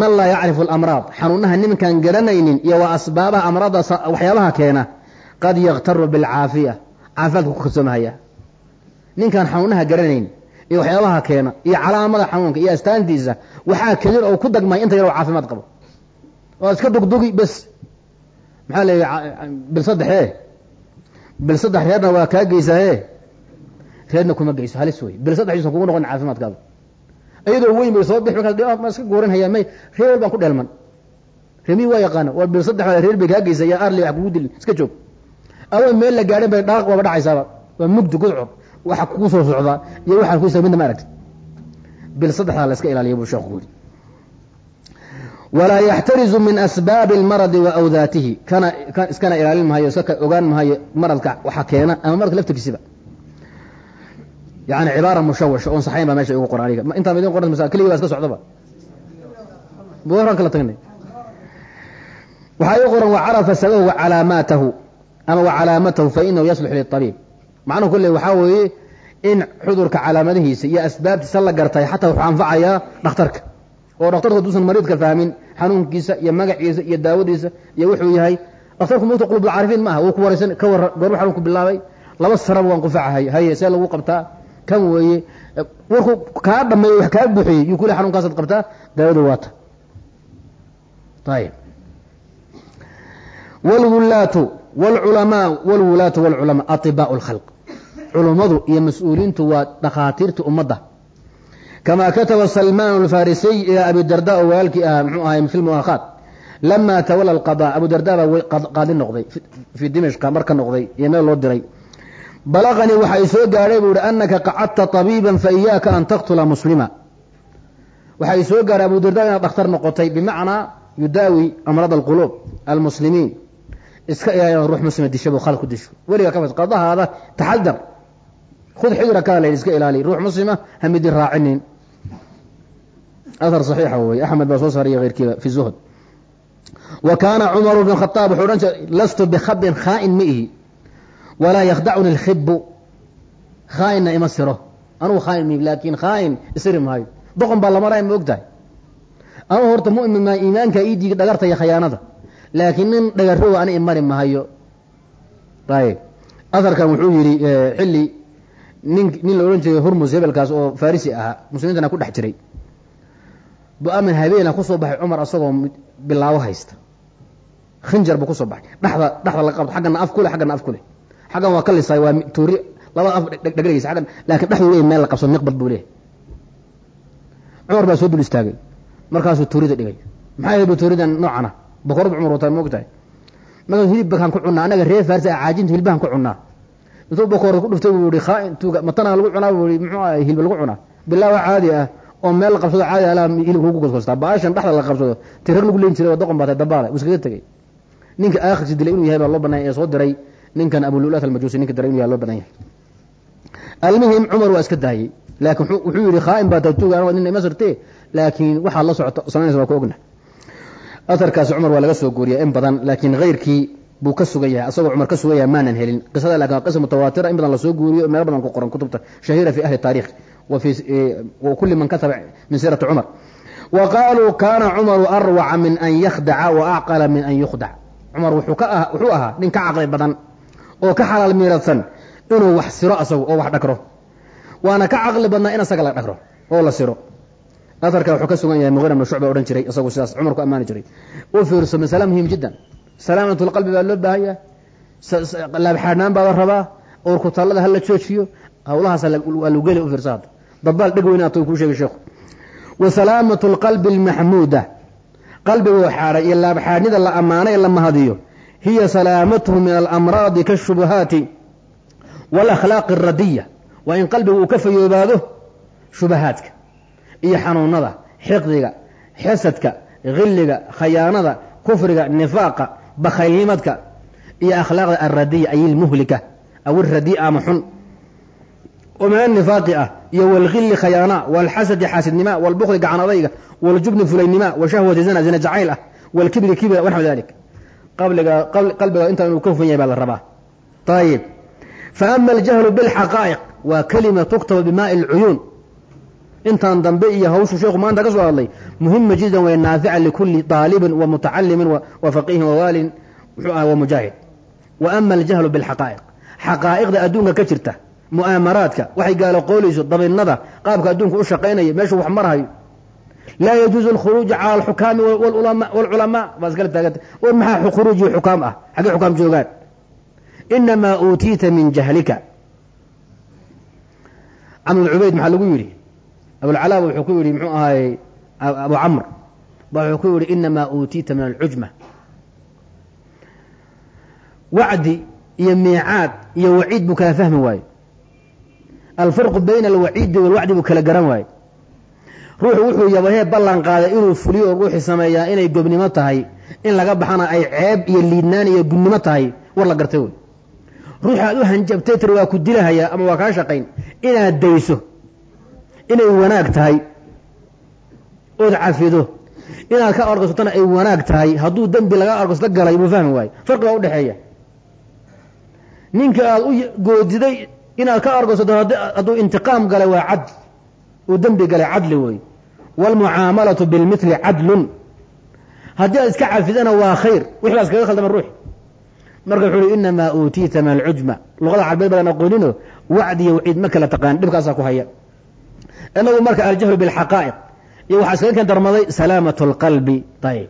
man laa yacrifu alamraad xanuunaha nimankaan garanaynin iyo waa asbaabaha amraadda waxyaabaha keena qad yaktaru bilcaafiya caafimaadka ku kalsoomahaya ninkaan xanuunaha garanayn iyo waxyaabaha keena iyo calaamada xanuunka iyo astaantiisa waxaa kelin oo ku dagmay inta yar oo caafimaad qabo waa iska dugdugi bes maxaa leeya bil saddexe bil saddex reerna waa kaa geysaye reerna kuma geyso halis wey bil saddex yuusan kugu noqon caafimaadkaada iyadoo weyn bay soo bix markaas ma iska gooranhayaa may reer wal baan ku dheelman remi waa yaqaana waa bil saddex reer bay kaa geysa yaa arli wax kugu dilin iska joog. Adoon meel la gaadhin bay dhaaq waaba dhacaysaaba. Waa mugdi gudcur waxa kugu soo socdaa iyo waxaan ku midna ma aragti bil saddexdaa la iska ilaaliya buu sheekhu yidhi. Walaa yaxtarizu min asbaabi almaradi wa awdaatihi. Kana iskana ilaalin mahayo iska ogaan mahayo maradka waxa keena ama maradka laftirkiisiba yani cibaara mushawash oon saxayn baa meesha igu qoran aniga intaan idin qoran masa keligii baa iska socdaba buuran kala tagnay waxaa ii qoran wacarafa sababahu wacalaamaatahu ama wacalaamatahu fa inahu yaslux liطabiib macnuhu kolley waxaa weeye in cudurka calaamadihiisa iyo asbaabtiisa la gartay xataa wuxuu anfacayaa dhakhtarka oo dhakhtarku haduusan mariidka fahmin xanuunkiisa iyo magaciisa iyo daawadiisa iyo wuxuu yahay dhakhtarku mugta qulubulcaarifiin ma aha wuu ku waraysan ka warra goorma xanuunku bilaabay laba saraba waan qufacahay haye see lagu qabtaa kan weeye warkuu kaa dhameeyo wax kaa buuxiyey yuu kule xanunkaasaad qabtaa daawadu waata ayib wlwulaatu wlculamaa wlwulaatu wlculamaa atibaa lkhalq culummadu iyo mas'uuliintu waa dhakhaatiirta ummadda. Kamaa kataba salmaan alfarisiy ilaa abi darda oo walaalkii ahaa mxuu ahay fi lmuakhaat lama tawala alqada abu darda baa qaadi noqday fii dimashqa marka noqday iyo meel loo diray balaqanii waxa i soo gaadhay buu ihi anaka qacadta tabiiban fa iyaaka an taqtula muslima. Waxa i soo gaadhay abu darda inaad dhakhtar noqotay bimacnaa yudaawi amraad alquluub almuslimiin. Iska ilaali inaad ruux muslima disho khalad ku disho. Weliga ka qadahaada taxadar khud xidra kaa la iska ilaali. Ruux muslima hamidi raacinin. Athar saxiixa wey axmed baa soo saariya keyrkiiba fi zuhd. Wa kaana cumaru bn khaaab wuxuu odhan jiray lastu bikhabin khaa'in ma ihi walaa yakhdacuni alkhibu khaa'inna ima siro anugu khaa'in mi laakiin khaa'in isiri maayo doqon baa lamaraya ma og tahay anugu horta mu'min maa iimaanka ii dhagarta iyo khayaanada laakiin nin dhagarrowa ani imari mahayo ayb aharkan wuxuu yidhi xilli nin nin la odhan jiray hurmus hebelkaas oo farisi ahaa muslimiintana ku dhex jiray bu-amin habeena ku soo baxay cumar asagoo bilaabo haysta khinjar buu ku soo baxay dhexda dhexda la qabto xaggana af ku leh xaggana af ku leh xaggan waa ka lisay waa tuuri labada af dhegdhegaysa aggan laakiin dhexdu leey meel la qabso miqbad buu leeyahy cumar baa soo dul istaagay. Markaasuu tuurida dhigay. Maxaa yahay bu tuuridan noocana? Boqoradu cumar wataa moog tahay markaasuu hilibbakaan ku cunnaa annaga reer farsi a caajinta hilbahan ku cunnaa. Intuu boqor ku dhuftay buu yihi khaa tuuga matana lagu cunaa? Buu yihi muxuu ahay hilba lagu cunaa. Bilaawa caadi ah oo meel la qabsado caadi alaa hilib lagu goosgoostaa baashan dhexda la qabsado tirar lagu leen jiray oo doqon baatay dabaale uu iskaga tegey. Ninka aakhirsi dilay inuu yahay baa loo bananya ee soo diray ninkan abululat almajuusi ninka diray inuu yahay loo banan yahay. Almuhim cumar waa iska daayey. Laakiin wuxuu yihi khaa'in baa tahay tuuga aniga nin ima sirtee laakiin waxaad la socoto samaynaysa waa ku ogna. Aharkaasi cumar waa laga soo guuriya in badan laakiin hayrkii buu ka sugan yahay asagoo cumar ka sugan yahay maanan helin. Qisada laakiin waa qisa mutawaatira in badan la soo guuriyo meel badan ku qoran kutubta. Shahiira fi ahli taarikh wa fi kuli man kataba min siirati cumar. Wa kana cumaru arwaca min an yakhdaca wa min an yukhdac. Cumar ka wuxuu ahaa nin ka caqli badan oo ka xalaal miiradsan inuu wax siro asagu oo wax dhagro waana ka caqli badnaa in asaga la dhagro oo la siro. Aharka wuxuu ka sugan yahay muqira bn shucba odhan jiray isagu sidaas cumar ku ammaani jiray. U fiirso masale muhiim jiddan. Salaamat lqalbi baa loo baahan yahay. Laabxaadhnaan baa la rabaa. Oorkutallada hala joojiyo. Hawlahaas waa lagu geli u fiirsa hadda. Dabaal dheg weyna kuu sheegay sheekhu. Wa salaamatu lqalbi almaxmuuda qalbigoo xaadhay iyo laabxaadhnida la ammaanay la mahadiyo hiya salaamatuhu min alamraadi kaashubuhaati waalakhlaaqi alradiya waa in qalbigu uu ka fayoobaado shubahaadka iyo xanuunada xiqdiga xasadka hilliga khayaanada kufriga nifaaqa bakhaylnimadka iyo akhlaaqda alradiya ay ilmuhlika aw iradiia ama xun. Oo min anifaaqi ah iyo walhilli khayaana walxasadi xaasidnima walbukli gacan adayga waljubni fulaynima washahwati zina zina jacayl ah walkibri kibra wanaxw dalik qalbiga intaa inuu ka hufan yahay baa la rabaa. Ayib faama aljahlu bilxaqaa'iq waa kalima tuktaba bimaai lcuyuun intaan dambe iyo hawshu sheekhu maanta ka soo hadlay muhima jiddan way naafica likulli طaalibin wa mutacalimin wa faqihin wawaalin muxuu ah wa mujaahid. Wa ama aljahlu bilxaqaa'iq xaqaa'iqda adduunka ka jirta mu'aamaraadka waxay gaalo qoolayso dabinnada qaabka adduunka u shaqaynaya meeshuu wax marhayo laa yajuuzu alkhuruuju cala alxukaami waalculamaa baa iskala taaganta war maxaa khuruuji xukaam ah? Xaggee xukaam joogaan. Inamaa uutiita min jahlika. Camr bn cubayd maxaa lagu yidhi? Abulcalaaba wuxuu ku yidhi muxuu ahaay abu camr. Ba wuxuu ku yidhi inamaa uutiita min alcujma. Wacdi iyo miicaad iyo waciid buu kala fahmi waaye. Alfarqu bayna alwaciidi walwacdi buu kala garan waaye ruuxu wuxuu yabahee ballan qaaday inuu fuliyo oo ruuxii sameeyaa inay gobnimo tahay. In laga baxana ay ceeb iyo liidnaan iyo gudnimo tahay. War la gartay wey ruuxi aad u hanjabtay tiri waa ku dilahayaa ama waa kaa shaqayn? Inaad dayso inay wanaag tahay. Ood cafido inaad ka argosatona ay wanaag tahay. Hadduu dembi laga argosto galay buu fahmi waayo farqi baa udhexeeya ninka aad u goodiday inaad ka argosato hadduu intiqaam galay waa cadl uu dembi galay cadli wey waalmucaamalatu bilmithli cadlun haddii aad iska cafidana waa khayr wix baa iskaga khaldama ruux marka wuxuu uhi inamaa uutiita min alcujma luqada carbeed badan aqoonino wacdi iyo waciid ma kala taqaan dhibkaasaa ku haya inagu marka aljahlu bilxaqaa'iq iyo waxaa iskaga keen darmaday salaamat اlqalbi ayb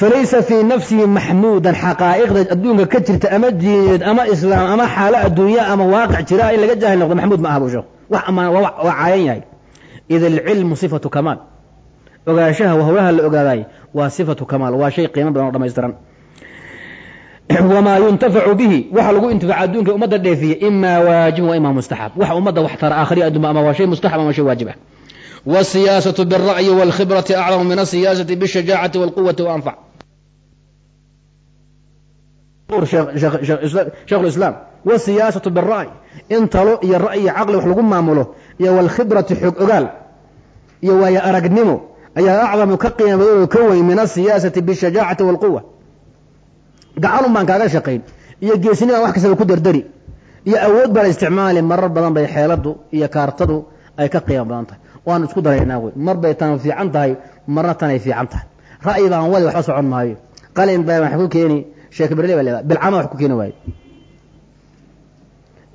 falaysa fii nafsihi maxmuudan xaqaa'iqda adduunka ka jirta ama diineed ama islaam ama xaalo adduunya ama waaqic jira in laga jaahil noqdo maxmuud ma aha bu sheekh wax amaan waa caayan yahay id alcilmu sifatu kamaal ogaanshaha hawlaha la ogaadaay waa sifatu kamaal waa shay qiimo badan oo dhamaystiran wamaa yuntafacu bihi waxa lagu intifaaca adduunka ummadda dheefiye imaa waajibun wa imaa mustaxab waxa ummadda wax tara aakhriya adduunba ama waa shay mustaxab ama shay waajib ah wالsiyaasة bالra'yi wاlkhibraةi aclamu min الsiyaasati bالshajaacaةi wاlquwati وanfac shekh wasiyaasatu bira'y in talo iyo ra'yi caqli wax lagu maamulo iyo walkhibrati xog ogaal iyo waayo aragnimo ayaa acdamu ka qiima badan oo ka weyn min asiyaasati bishajaacati walquwa gacalun baan kaaga shaqayn iyo geesnima wax kastaba ku dardari iyo awood baa la isticmaali marar badan bay xeeladu iyo kaartadu ay ka qiimo badan tahay. Waanu isku daraynaa wey mar bay tan fiican tahay marna tanay fiican tahay. Ra'yi baan wali waxba socon maayo. Qalin baa wax ku keeni sheekh berle baa leedaa bilcama wax ku keeni waayo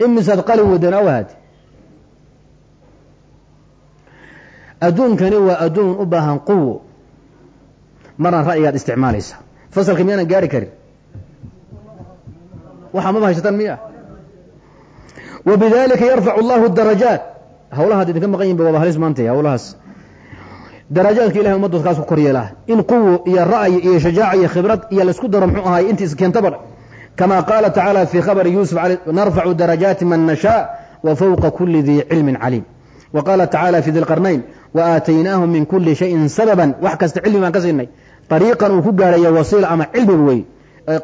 imisaad qalin wadeen awahaad adduunkani waa adduun u baahan quwo marna ra'yigaad isticmaalaysa fasalka miyaanan gaari karin waxa maba haysataan miya wbidalika yarfacu allahu darajaat hawlahaad idinka maqan yihiin ba waaba hawlahaas darajaadka ilahay ummaddood kaas ku kor yeelaa in quwo iyo ra'yi iyo shajaaca iyo khibrad iyo la isku daro muxuu ahay intii iskeentaba kama qaala tacaala fii khabri yusuf narfacu darajaati man nashaa wa fowqa kuli dii cilmin caliim wa qaala tacaala fi dilqarnayn wa aataynaahum min kuli shayin sababan wax kasta cilmi baan ka siinay ariiqan uu ku gaarayo wasiila ama cilmiba wey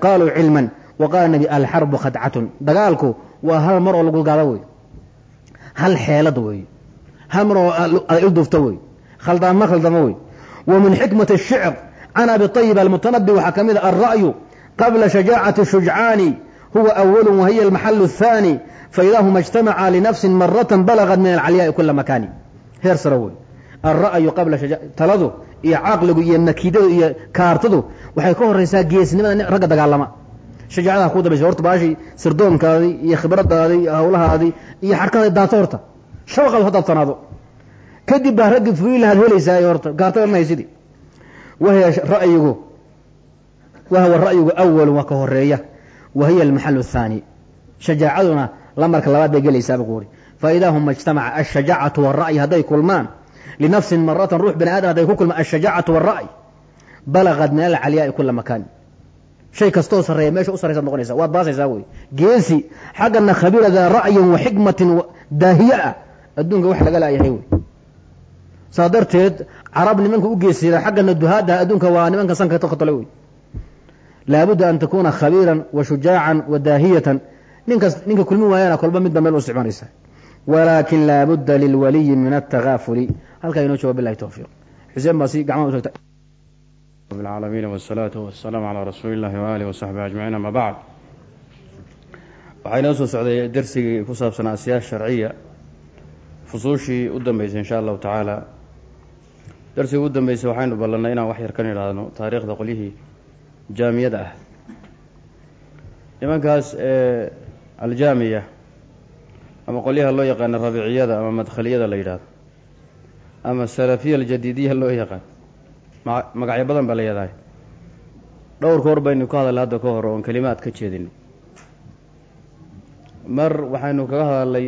qaaluu cilman wa qaala nebi alxarbu khadcatun dagaalku waa hal mar oo lagu gaaba wey hal xeelad wey hal mar oo ildufto wey khaldaan ma khaldamo wey wa min xikmati shicr can abi ayiba almutanabi waxaa ka mid a alra'yu qabla shajaacati shujcaani huwa awalu wahiya almaxalu athaani faida huma ijtamacaa linafsin maratan balagad min alcalyaai kula makaani heer saro wey alra'yu qabla taladu iyo caqligu iyo nakidadu iyo kaartadu waxay ka horaysaa geesnimada ragga dagaalama shajaacadaha ku dambaysa horta baashi sirdoonkaadii iyo khibradaadii iyo hawlahaadii iyo xarkada daato horta shabaqaad hadaabsanaado kadib baa raggii fuilahaad helaysaa horta gaartadanahay sidii wahiya ra'yigu wahwa ra'yigu awalu waa ka horreeya wa hiya almaxalu athaani shajaacaduna lamarka labaad bay gelaysaaba ku uri fa idaa huma ijtamaca alshajaacatu waalra'yi hadday kulmaan linafsin maratan ruux bani aadam hadday ku kulmaan alshajaacatu waalra'y balagad min alcalyaai kula makaani shay kastoo sarreeya meesha u sarraysaad noqonaysa waad baasaysaa wey geesi xaggana khabiira daa ra'yin wa xikmatin daahiye ah adduunka wax laga laayahay wey saa darteed carab nimanka u geesira xaggana duhaadda adduunka laabudda an takuuna khabiiran wa shujaacan wa daahiyatan ninkas ninka kulmi waayana kolba midba meel u isticmaalaysa walaakin laabudda lilwaliyi min altagaafuli halkaa inoo jooga bilahi towfiiq xuseen baa si gacmaha usogta رب العالمين والصلاة والسلام على رسول الله وآله وصحبه أجمعين أما بعد waxaa inoo soo socday dersigii ku saabsanaa asiyaas sharciya fusuushii u dambeysay insha allahu tacaala darsigii u dambeysay waxaynu ballannay inaan wax yar kan idhaahno taariikhda qolyihii jaamiyada ah. Nimankaas ee aljaamiya ama qolyaha loo yaqaano rabiiciyada ama madkhaliyada la yidhaahdo ama salafiya aljadiidiya loo yaqaan magacyo badan baa la yadahay dhowr koor baynu ka hadalnay hadda ka hor oon kelimaad ka jeedinay. Mar waxaynu kaga hadalnay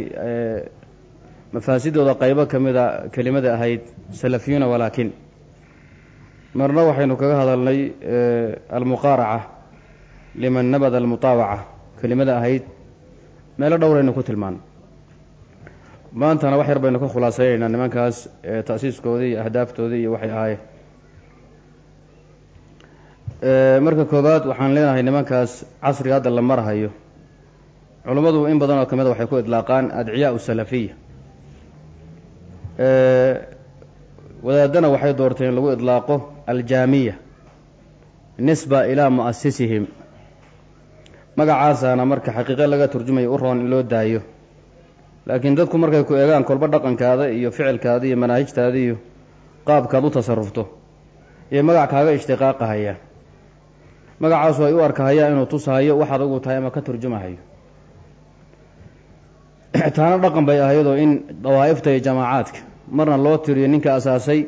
mafaasidooda qaybo ka mida kelimada ahayd salafiyuuna walaakin marna waxaynu kaga hadalnay almuqaaraca liman nabada almutaawaca kelimada ahayd meelo dhowraynu ku tilmaanay maantana wax yar baynu ka khulaasaynaynaa nimankaas ta'siiskoodii iyo ahdaaftoodii iyo waxay ahaayeen marka koowaad waxaan leenahay nimankaas casriga hadda la marhayo culummadu in badan oo ka mida waxay ku idlaaqaan adciyaa salafiya wadaadana waxay doorteen lagu idlaaqo aljaamiya nisba ilaa mu'asisihim magacaasaana marka xaqiiqo laga turjumayo u roon in loo daayo. Laakiin dadku markay ku eegaan kolba dhaqankaada iyo ficilkaada iyo manaahijtaada iyo qaabkaad u tasarufto iyo magac kaaga ishtiqaaqahayaan magacaasu ay u arkahayaan inuu tusahayo waxaad ugu tahay ama ka turjumahayo. Taana dhaqan bay ahayadoo in dawaa'ifta iyo jamaacaadka marna loo tiriyo ninka asaasay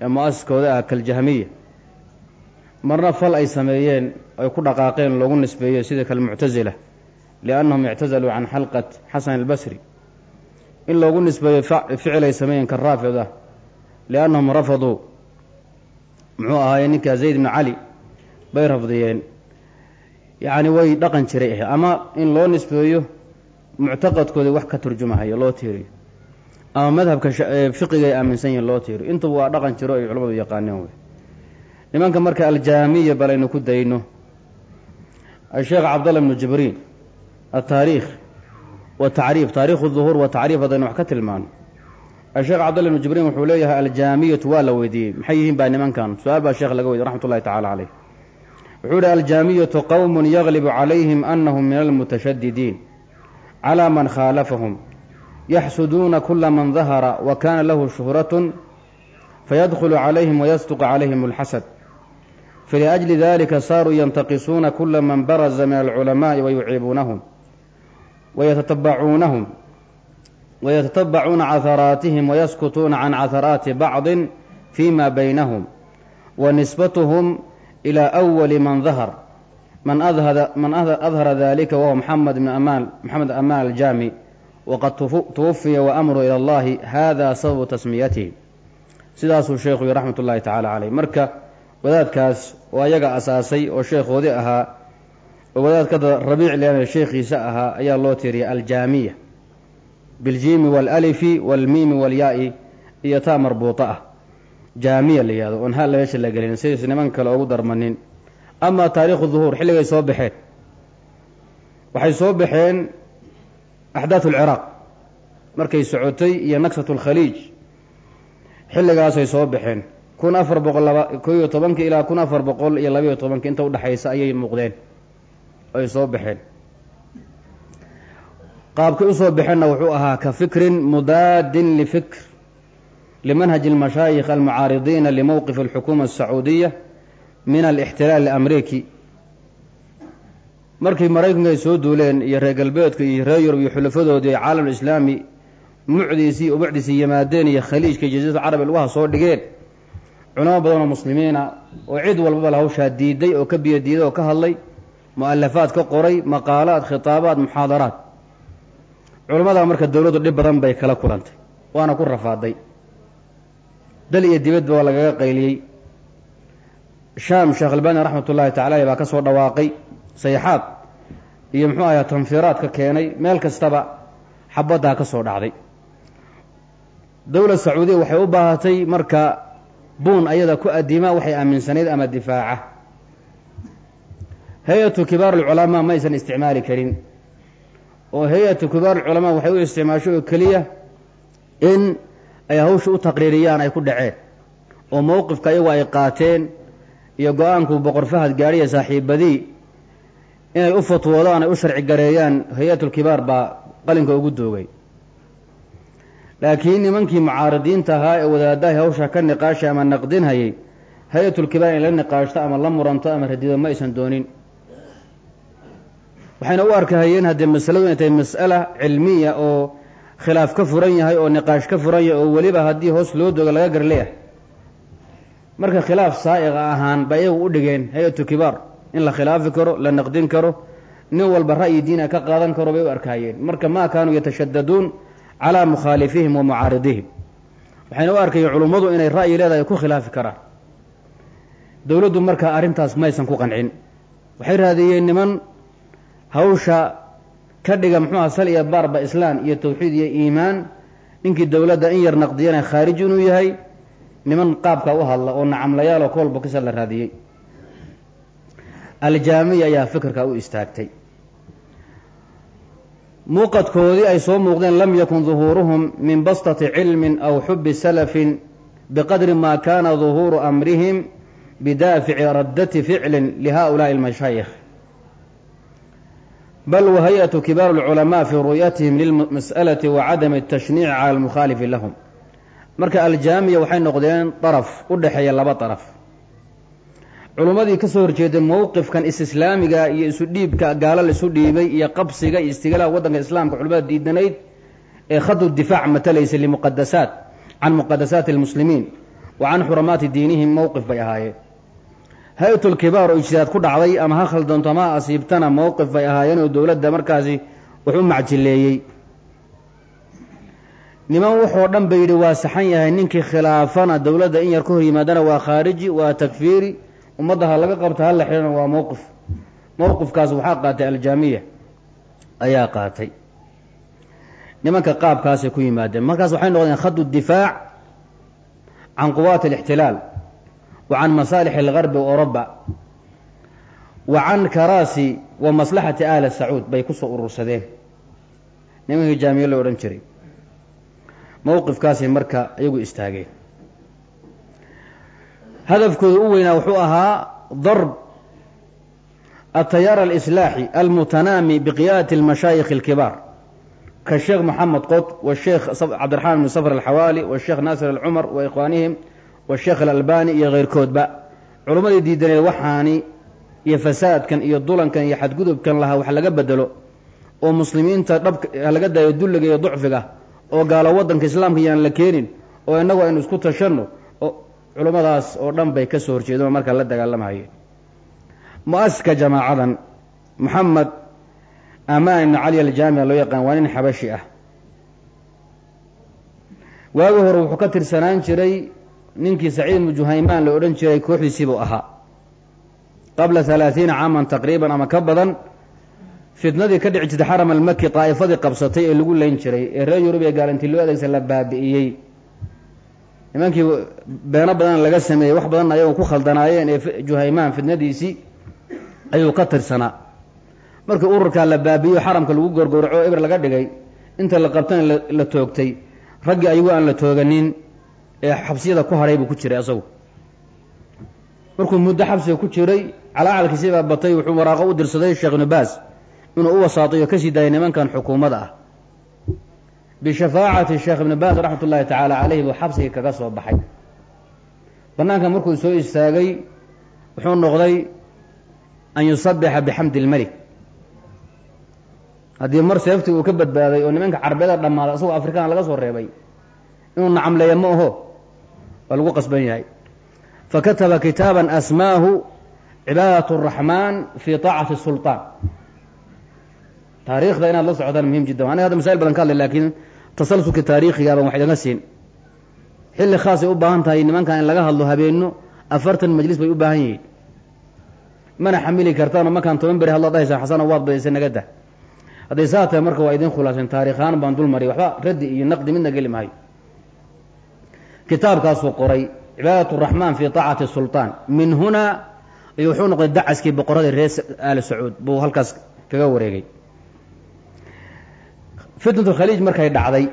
ee mu'asiskooda ah kaljahmiya. Marna fal ay sameeyeen ay ku dhaqaaqeen loogu nisbeeyo sida kalmuctasila liannahum ictazaluu can xalqat xasan albasri. In loogu nisbeeyo ficil ay sameeyeen ka raafid ah liannahum rafaduu muxuu ahaaye ninkaa zayd bni cali bay rafdiyeen. Yacni way dhaqan jiray ah ama in loo nisbeeyo muctaqadkooda wax ka turjumahayo loo tiiriyo ama madhabka fiqiga ay aaminsan yihiin loo tiiriyo intuba waa dhaqan jiro ay culamadu yaqaaneen wey nimanka marka aljaamiya balaynu ku dayno asheekh cabdallah bnu jibriin altaariikh watacriif taarikhu duhuur wa tacriif haddaynu wax ka tilmaano. Asheekh cabdalla ibnu jibriin wuxuu leeyahay aljaamiyatu waa la weydiiyey. Maxay yihiin baa nimankan? Su'aal baa sheekh laga weydiy raxmat ullahi tacala caleyh wuxuu yihi aljaamiyatu qowmun yaglibu calayhim anahum min almutashadidiin calى man khaalafahum yaxsuduuna kula man dahara wa kaana lahu shuhratun fayadkhulu calayhim wayasduqu calayhim اlxasad faliأjli dalika saaruu yantaqisuuna kula man baraza min alculamaai wayuciibuunahum wayatatabacuunahum wayatatabacuuna caharaatihim wayaskutuuna can caharaati bacdin fima baynahum wa nisbatuhum ilaa awali man dahar man adhara dalika wahuwa maxamed amaal maxamed amaal aljaami waqad tuwafiya waamru ilى اllahi hada sababu tasmiyatihi sidaasuu sheekhu yihi raxmat ullahi tacala caleyh marka wadaadkaas oo ayaga asaasay oo sheekhoodii ahaa oo wadaadkada rabiic leana sheekhiisa ahaa ayaa loo tiiriyay aljaamiya biljiimi waalalifi waalmiimi waalyaa-i iyo taa marbuuta ah jaamiya la yihahdo oon hal meesha la gelin sidays niman kale ogu darmanin amaa taarikhu duhuur xilligay soo baxeen waxay soo baxeen axdaathu alciraaq markay socotay iyo naksatu alkhaliij xilligaasay soo baxeen kun afar boqol laba ko iyo tobanki ilaa kun afar boqol iyo labaiyo tobanki inta udhexaysa ayay muuqdeen ay soo baxeen qaabkay usoo baxeenna wuxuu ahaa ka fikrin mudaadin lifikr limanhaji اlmashaayikh almucaaridiina limowqif اlxukuma الsacuudiya min alاxtilaal اlamriki markii maraykanka ay soo duuleen iyo reer galbeedka iyo reer yurub iyo xulafadoodii ay caalam islaami mucdiisii oo yimaadeen iyo khaliijka jaziirata carabi lugaha soo dhigeen. Culamo badan oo muslimiina oo cid walbaba la hawshaa diiday oo ka biyo diiday oo ka hadlay mu'alafaad ka qoray maqaalaad khitaabaad muxaadaraad. Culammadaa marka dowladdu dhib badan bay kala kulantay waana ku rafaaday. Dal iyo dibadba waa lagaga qayliyey. Shaam sheekh albani raxmat ullaahi tacala baa ka soo dhawaaqay sayxaad iyo muxuu ahaa tanfiiraad ka keenay meel kastaba xabaddaa ka soo dhacday. Dowlad sacuudiya waxay u baahatay marka buun ayada ku adima waxay aaminsanayd ama difaaca. Hay'atu kibaar alculamaa ma aysan isticmaali karin. Oo hay'atu kibaar alculamaa waxay u isticmaasho oo keliya in ay hawsha u taqriiriyaan ay ku dhaceen. Oo mowqifka iyagu ay qaateen iyo go'aanku boqor fahad gaadhiya saaxiibadii inay u fatwoodaan ay u sharci gareeyaan hay'atulkibaar baa qalinka ugu doogay laakiin nimankii mucaaridiinta ahaa ee wadaadahay hawsha ka niqaashay ama naqdinhayay hay'atulkibaar inay la niqaashto ama la muranto ama radido ma aysan doonin. Waxayna u arkahayeen haddee masaladu inay tahay mas'ala cilmiya oo khilaaf ka furan yahay oo niqaash ka furan yahay oo weliba haddii hoos loo doogo laga garleeyahay marka khilaaf saa'iqa ahaan ba iyagu u dhigeen hay'atu kibaar in la khilaafi karo la naqdin karo nin walba ra'yi diina ka qaadan karo bay u arkahayeen marka ma kaanuu yatashadaduun calaa mukhaalifihim wa mucaaridihim. Waxayna u arkayeen culummadu inay ra'yi leedahay ku khilaafi karaan. Dowladdu markaa arrintaas maysan ku qancin. Waxay raadiyeen niman hawsha ka dhiga muxuu aha sal iyo baarba islaan iyo tawxiid iyo iimaan. Ninkii dowladda in yar naqdiyana khaarij inuu yahay. Niman qaabka u hadla oo nacamlayaaloo koolba kisa la raadiyey aljaamiy ayaa fikirka u istaagtay. Muuqadkoodii ay soo muuqdeen lam yakun duhuuruhum min bastati cilmin aw xubi salafin biqadri maa kaana duhuuru amrihim bidaafici raddati ficlin lihaa'ulaai almashaayikh. Bal wahayatu kibaar alculamaa fii ru'yatihim lilmas'alati wa cadami altashniici cala almukhaalifi lahum. Marka aljaamiya waxay noqdeen daraf u dhexeeya laba daraf culummadii ka soo horjeeday mowqifkan is-islaamiga iyo isu dhiibka gaalo la isu dhiibay iyo qabsiga iyo istiglaha waddanka islaamka culamada diidanayd ee khadu difaac matalaysa limuqadasaat can muqadasaati almuslimiin wa can xuramaati diinihim mowqif bay ahaayeen. Hay'atulkibaar oo ijtihaad ku dhacday ama ha khaldanto ama asiibtana mowqif bay ahaayeen oo dowladda markaasi wax macjileeyey niman wuxoo dhan bay yidhi waa saxan yahay ninkii khilaafana dowladda in yar ka hor yimaadana waa khaariji waa takfiiri ummadda ha laga qabto hala xidhana waa mowqif mowqifkaas waxaa qaatay aljaamiya. Ayaa qaatay. Nimanka qaabkaasay ku yimaadeen. Markaas waxay noqdeen khadu difaac can quwaati alixtilaal wa can masaalix algarbi wa oroba wa can karaasi wa maslaxati ahli sacuud bay ku soo urursadeen. Nimankii jaamiya loo odhan jiray. Mowqifkaasay marka iyagu istaageen hadafkooda u weynaa wuxuu ahaa darb atayaar alislaaxi almutanaami biqiyaadati almashaayikh alkibaar. Kasheekh moxamed qod washeekh cabdiraxmaan bn safr alxawaali washeekh naasir alcumar wa ikhwaanihim washeekh alalbani iyo keyrkoodba culammadii diidaneed waxaani iyo fasaadkan iyo dulankan iyo xadgudubkan lahaa wax laga bedelo oo muslimiinta dhabka laga daayo dulliga iyo ducfiga oo gaalo waddanka islaamka yaan la keenin oo innagu aynu isku tashanno culummadaas oo dhan bay ka soo horjeedeen oo markaa la dagaalamahayeen mu'aska jamaacadan moxamed amaan ibni cali aljaamica loo yaqaan waa nin xabashi ah. Waagi hore wuxuu ka tirsanaan jiray ninkii saciid ibnu juhaymaan la odhan jiray kooxdiisiibuu ahaa. Qabla halaaiina caaman taqriiban ama ka badan fitnadii ka dhici jirtay xaram almaki daa'ifadii qabsatay ee lagu layn jiray ee reer yurub ee gaalintii loo adeegsa la baabi'iyey nimankii beeno badan laga sameeyey wax badan ayagoo ku khaldanaayeen ee juhaymaan fitnadiisii ayuu ka tirsanaa. Markii ururkaa la baabi'iyo xaramka lagu gorgorco eber laga dhigay inta la qabtana la toogtay. Raggii ayagu aan la tooganin ee xabsiyada ku hadhay buu ku jiray asagu. Markuu muddo xabsiga ku jiray calaacalkiisii baa batay wuxuu waraaqo u dirsaday sheekh ibnu baas inuu u wasaatiyo ka sii daayay nimankan xukuumadda ah bishafaacati sheekh ibnu baas raxmat ullaahi tacaala caleyhi buu xabsigii kaga soo baxay bannaanka markuu soo istaagay wuxuu noqday an yusabixa bixamdi ilmelik haddii mar seeftii uu ka badbaaday oo nimanka carbeeda dhammaaday asagoo afrikaan laga soo reebay inuu nacamleeya ma aho waa lagu qasban yahay fakataba kitaaban asmaahu cibaadat araxmaan fii taacati sulطaan taariikhda inaad la socotaan muhiim jiddan aniga hadda masail badan ka hadlay laakiin tasalsulka taariikhiga baan wax idinga siin. Xilli khaasay u baahan tahay nimankan in laga hadlo habeenno afartan majlis bay u baahan yihiin. Mana xamili kartaanoo markaan toban beri hadlaad dhahaysaan xasano waad badaysa nagada hadday saa tahay marka waa idin khulaasen taarikhaan baan dul mariy waxba raddi iyo naqdi midna geli maayo. Kitaabkaasuu qoray cibaadat raxmaan fii taacati sulطaan min hunaa ayuu wuxuu noqday dacaskii boqoradii reer aali sacuud buu halkaas kaga wareegay fitnat khaliij markay dhacday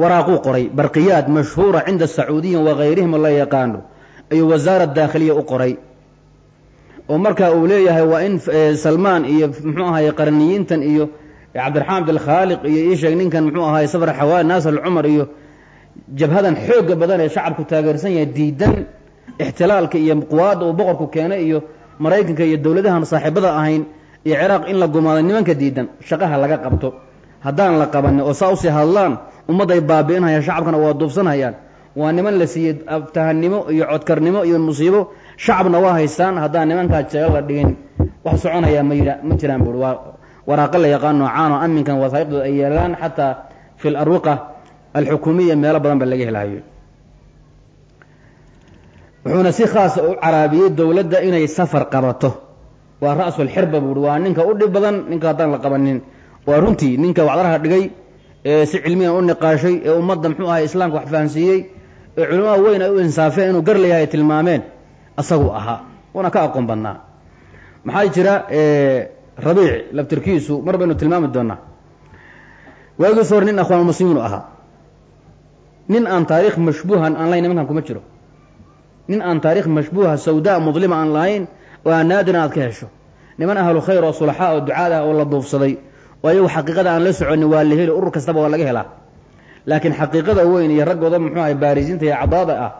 waraaquu qoray barqiyaad mashhuura cinda sacuudiyin wagayrihim la yaqaano ayuu wasaara daakhiliya u qoray. Oo markaa uu leeyahay waa in salmaan iyo muxuu ahaye qarniyiintan iyo cabdiraxmaan abdilkhaaliq iyo ii sheeg ninkan muxuu ahaye safar xawaali naasir alcumar iyo jabhadan xooga badan ee shacabku taageersan yahay diidan ixtilaalka iyo quwaadda uu boqorku keenay iyo maraykanka iyo dowladahan saaxiibada ahayn iyo ciraaq in la gumaaday nimanka diidan shaqaha laga qabto haddaan la qabanin oo saa u sii hadlaan ummadday baabi'inhayaan shacabkana waa duubsanhayaan. Waa niman la siiyey abtahanimo iyo codkarnimo iyo musiibo shacabna waa haystaan haddaan nimankaa jeega la dhigin. Wax soconayaa ma yidha ma jiraan buui waa waraaqo la yaqaan noocaanoo aminkan wasaa'iqdooda ay yeelaan xataa fi larwiqa alxukuumiya meelo badan ba laga helahayo wuxuuna si khaasa u caraabiyey dowladda inay safar qabato. Waa ra'sulxirba buuhi waa ninka u dhib badan ninka haddaan la qabanin waa runtii ninka wacdaraha dhigay ee si cilmiyan u niqaashay ee ummadda muxuu ahay islaamka wax fahansiiyey ee culamada weyn ay u insaafeen inuu gar leeyahay ay tilmaameen asagu ahaa. Waana ka aqoon badnaa. Maxaa jira rabiic laftirkiisu mar baynu tilmaami doonaa waagiis hore nin akhwaanulmuslimiin u ahaa. Nin aan taariikh mashbuuhan aan lahayn nimankan kuma jiro. Nin aan taarikh mashbuuha sawdaa mudlima aan lahayn oo aan naadiran aad ka hesho. Niman ahlu khayr oo sulaxaa oo ducaad ah oo la duufsaday ayagu xaqiiqada aan la soconin waa la heli urur kastaba waa laga helaa. Laakiin xaqiiqada weyn iyo raggooda muxuu ahay baarisiinta iyo cadaada ah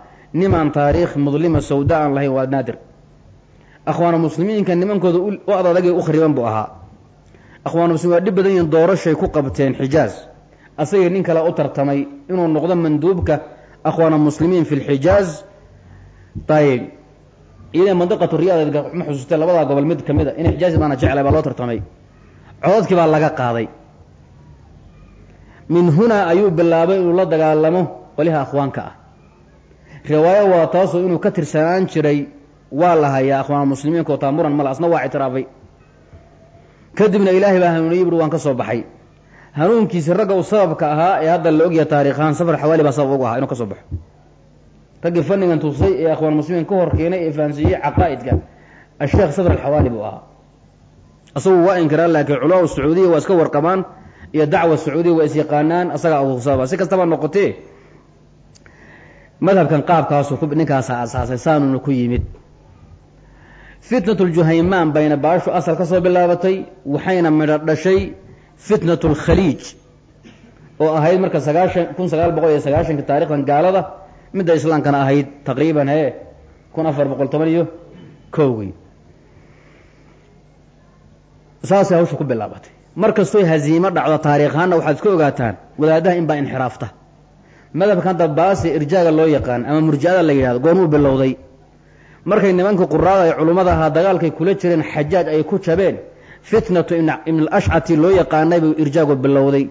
nimaan taariikh mudlima sawda aan lahayn waa naadir. Akhwaana muslimiinka nimankooda u adadagay u khariban buu ahaa. Akhwaana muslimiin waa dhib badan yihiin doorashay ku qabteen xijaaz. Asagii nin kale u tartamay inuu noqdo manduubka akhwaana muslimiin fi lxijaaz ayib iyada mandiqatu riyaad ma xusuustay labadaa gobol mid ka mid a inay xijaaz baana jeclay baa loo tartamay codadkii baa laga qaaday. Min hunaa ayuu bilaabay inuu la dagaalamo qoliha akhwaanka ah. Riwaayo waa taasoo inuu ka tirsanaan jiray waa la hayaa akhwaan muslimiinka oo taamuran male asna waa ictiraafay. Kadibna ilaahay baa hanuuniyey buui waan ka soo baxay. Hanuunkiisi ragga uu sababka ahaa ee hadda la ogyaha taarikhaan safar xawaali baa sabab ugu ahaa inuu ka soo baxo. Raggii fannigan tusay ee akhwaan muslimiin ka hor keenay ee fahansiiyey caqaa'idka asheekh safar alxawaali buu ahaa asagu waa inkiraa laakiin culamaa sacuudiya waa iska warqabaan iyo dacwa sacuudiya waa is yaqaanaan asaga abuusaba si kastaba noqotee madhabkan qaabkaasu ninkaasa asaasay saanuna ku yimid. Fitnatu ljuhaymaan bayna baashu asal ka soo bilaabatay waxayna midho dhashay fitnatu lkhaliij oo ahayd marka sagaashan kun sagaal boqol iyo sagaashanka taarikhdan gaalada midda islaamkana ahayd taqriiban hee kun afar boqol toban iyo kowgii saasay hawsha ku bilaabatay. Mar kastoy haziimo dhacdo taariikhaanna waxaad iska ogaataan wadaadaha in baa inxiraafta. Madhabkan dabaasi irjaaga loo yaqaan ama murji'ada la yidhahdo goormuu bilowday. Markay nimankii quraada ee culummada ahaa dagaalkay kula jireen xajaaj ay ku jabeen fitnatu ibn alashcati loo yaqaanay buu irjaagu bilowday.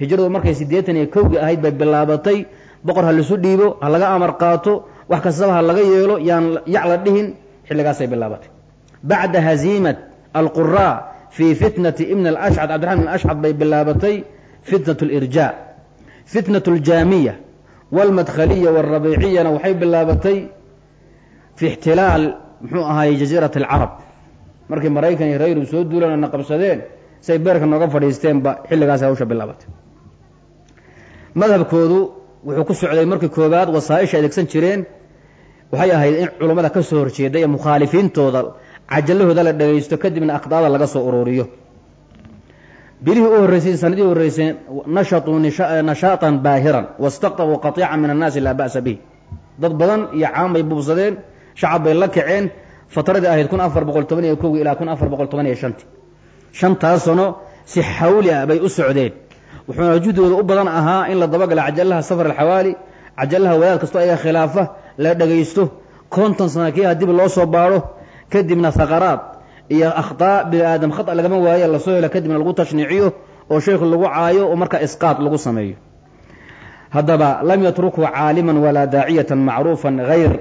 Hijradu markay siddeetan iyo kowgii ahayd bay bilaabatay boqor ha lisu dhiibo ha laga amar qaato wax kastaba ha laga yeelo yaan yac la dhihin xilligaasay bilaabatay. Bacda haziimat alquraa fii fitnati ibn alashcad cabdiraxman ibn ashcad bay bilaabatay fitnat lirjaa fitnat aljaamiya walmadkhaliya waalrabiiciyana waxay bilaabatay fi ixtilaal muxuu ahaayey jaziirat alcarab markii maraykan iyo rayru soo duulan na qabsadeen say beerka nooga fadhiisteenba xilligaas hawsha bilaabatay. Madhabkoodu wuxuu ku socday markii koobaad wasaaisha adeegsan jireen waxay ahayd in culummada ka soo horjeeda cajalahooda la dhagaysto kadibna aqdaada laga soo ururiyo bilihii u horreysay sanadihii horreysay nashatuu nashaatan baahiran wastaqtabuu qatiican min annaasi laa ba'sa bih dad badan iyo caan bay buubsadeen shacab bay la kaceen fatradii ahayd kun afar boqol toban iyo kowgii ilaa kun afar boqol toban iyo shanti. Shantaas sano si xawli ah bay u socdeen. Wuxuuna juhdooda u badan ahaa in la dabagala cajalaha safar alxawaali cajalaha wadaad kastoo ayaga khilaafa la dhagaysto. Konton sana kiiha dib loo soo baadho kadibna haqaraad iyo akhtaa bini aadam khata lagama waayo la soo helo kadibna lagu tashniiciyo oo sheekhu lagu caayo oo marka isqaad lagu sameeyo. Haddaba lam yatrukuu caaliman walaa daaciyatan macruufan hayr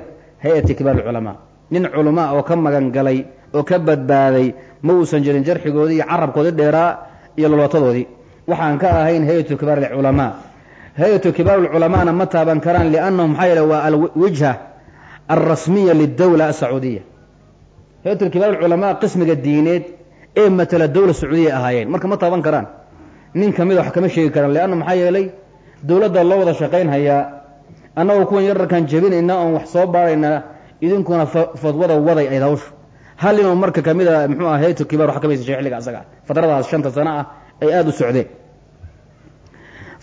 hay'ati kibaar alculamaa nin culamaa oo ka magan galay oo ka badbaaday ma uusan jirin jarxigoodii iyo carabkoodii dheeraa iyo lolotadoodii waxaan ka ahayn hay'atu kibaar alculamaa hay'atu kibaar alculamaana ma taaban karaan liannahu maxaa yeele waa alwijha alrasmiya lidowla asacuudiya hay'atu kibaar alculamaa qismiga diineed ee matala dowla sacuudiya ahaayeen. Marka ma taaban karaan. Nin kamida wax kama sheegi karaan lianna maxaa yeelay dowladda loo wada shaqaynhayaa annagoo kuwan yararkaan jebinayna oon wax soo baaraynaa idinkuna fadwada waday ayd hawshu. Hal inuu marka ka mid a muxuu ah haytu kibaar wax kamaysa shee xilliga asaga. Fadradaas shanta sano ah ay aada u socdeen.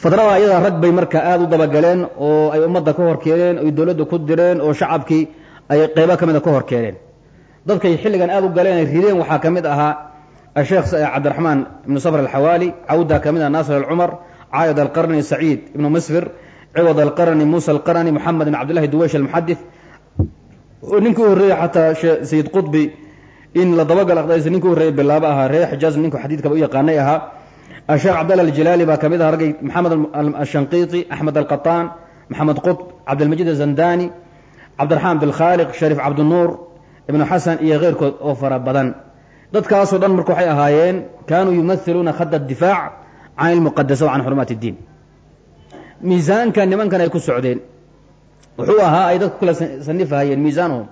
Fadrada ayadaa rag bay marka aada u dabagaleen oo ay ummadda ka hor keeneen oy ku direen oo shacabkii ay qeybo ka mida ka hor keeneen dadkay xilligan aada u galeen ay rideen waxaa ka mid ahaa asheekh cabdiraxmaan ibnu safr alxawaali cawda ka mid ah naasir alcumar caayad alqarni saciid ibnu misfir ciwad alqarni muusa alqarni moxamed ibn cabdillahi duweysh almuxadith oo ninkii u horreeyey xataa sayid qudbi in la dabagal aqdaysa ninkii u horreeyey bilaabo ahaa reer xijaaz ninku xadiidkaba u yaqaanay ahaa asheekh cabdalla aljilaali baa ka mid aha raggay maxamed ashanqiiti axmed alqataan maxamed qutb cabdilmajiid azandani cabdiraxmaan bilkhaaliq shariif cabdinuur ibnu xasan iyo keyrkood oo fara badan dadkaasoo dhan marka waxay ahaayeen kaanuu yumahiluuna khada difaac can ilmuqadasa wa can xurumaat اddiin miisaanka nimankan ay ku socdeen wuxuu ahaa ay dadku kala sanifahayeen miisaanuhum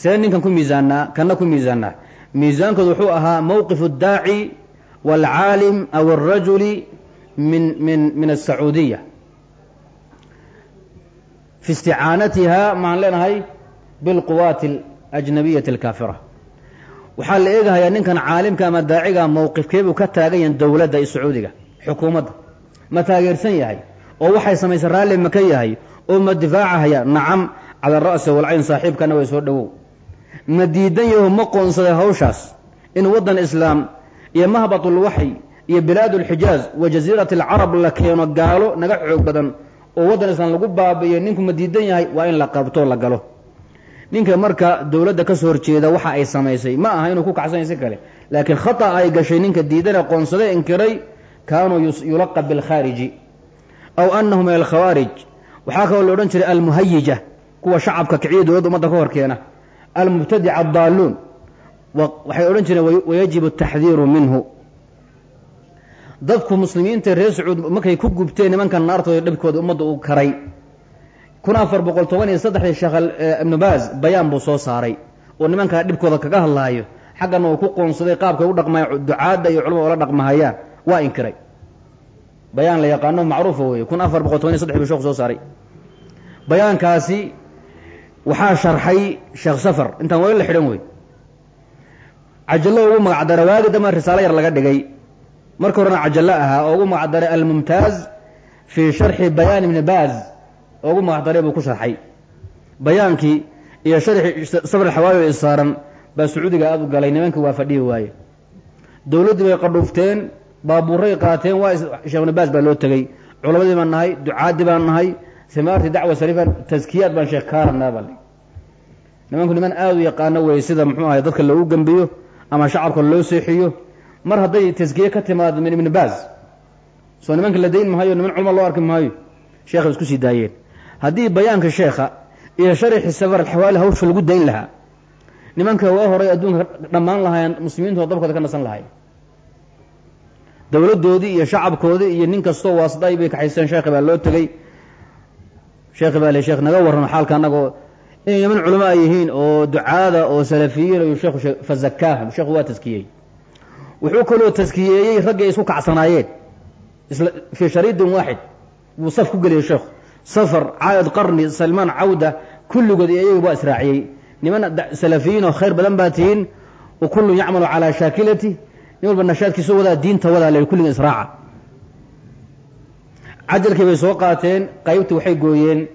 see ninkan ku miisaanaa kanna ku miisaanaa miisaankoodu wuxuu ahaa mowqif اdaaci wاlcaalim aw الrajuli min min min الsacuudiya fi isticaanatiha maan leenahay bilquwaati اlajnabiyati اlkaafira waxaa la eegahayaa ninkan caalimka ama daaciga mowqifkeebuu ka taagan yahay dowladda iyo sacuudiga xukuumadda. Ma taageersan yahay oo waxay samaysa raalli ma ka yahay oo ma difaacahaya nacam cala ara'si walcayn saaxiibkana way soo dhowow. Ma diidan yaho ma qoonsaday hawshaas in waddan islaam iyo mahbatulwaxy iyo bilaad ulxijaaz wa jasiirat alcarab la keeno gaalo naga xoog badan oo waddan islaam lagu baabi'iyo ninku ma diidan yahay waa in la qabtoo la galo ninka marka dowladda ka soo horjeeda waxa ay samaysay ma aha inuu ku kacsanya si kale. Laakiin khata ay gashay ninka diidana qoonsade inkiray kaanuu yulaqab bilkhaariji. Aw anahu min alkhawaarij waxaa kaloo la odhan jiray almuhayija kuwa shacabka kiciya dowladda umadda ka hor keena almubtadica adaaluun waxay odhan jireen wayajibu ataxdiiru minhu. Dadku muslimiinta reer sacuud markay ku gubteen nimankan naartooda dhabkooda ummadda uu karay kun afar boqol toban iyo saddexdii sheekh ibnu baaz bayaan buu soo saaray oo nimankaa dhibkooda kaga hadlaayo. Xaggana uu ku qoonsaday qaabkay u dhaqmaya ducaadda iyo culamada oola dhaqmahayaan waa inkiray. Bayaan la yaqaano macruufa weeye kun afar boqol toban iyo saddex buu soo saaray. Bayaankaasi waxaa sharxay sheekh safar intaan wali la xidhan wey cajallo ugu magacdara waagi damba risaalo yar laga dhigay. Marka horena cajallo ahaa oo ugu magacdaray almumtaaz fii sharxi bayaan ibni baaz oo ugu magacdaray buu ku sharxay. Bayaankii iyo sharxi safar xawaayo isaaran baa sacuudiga aada u galay nimankii waa fadhihi waaye. Dowladdii bay qadhuufteen baabuuray qaateen waa sheekh ibni baaz baa loo tegey. Culamadii baan nahay ducaadii baan nahay simaartii dacwa sariifa taskiyaad baan sheekh kaaranaa bal nimanku niman aada u yaqaano wey sida muxuu ahay dadka loogu gembiyo ama shacabka loo seexiyo. Mar hadday taskiye ka timaado min ibni soo nimanka la dayn maayo niman culma loo arki maayo sheekhay isku sii daayeen haddii bayaanka sheekha iyo sharxi safar alxawaali hawsha lagu dayn lahaa nimanka waa horay adduunka dhammaan lahaayeen muslimiintu dabkooda ka nasan lahayn dowladdoodii iyo shacabkoodii iyo nin kastoo waasday bay kaxaysteen sheekhi baa loo tegey. Sheekhi baa le sheekh naga warrama xaalka annagoo inay niman culamo ay yihiin oo ducaada oo salafiyiin ayuu sheekhu fazakaahum sheekhu waa taskiyey. Wuxuu kaloo taskiyeeyey raggii isku kacsanaayeen. Isla fii shariidin waaxid buu saf ku geliyey sheekhu safar caayad qarni salmaan cawda kulligood iyo iyagu waa israaciyey. Niman salafiyiin khayr badan baa tihiin wa kullun yacmalu calaa shaakilati. Nin walba nashaadkiisu wadaa diinta wadaa le kulliga israaca. Cajalkii bay soo qaateen qaybtii waxay gooyeen.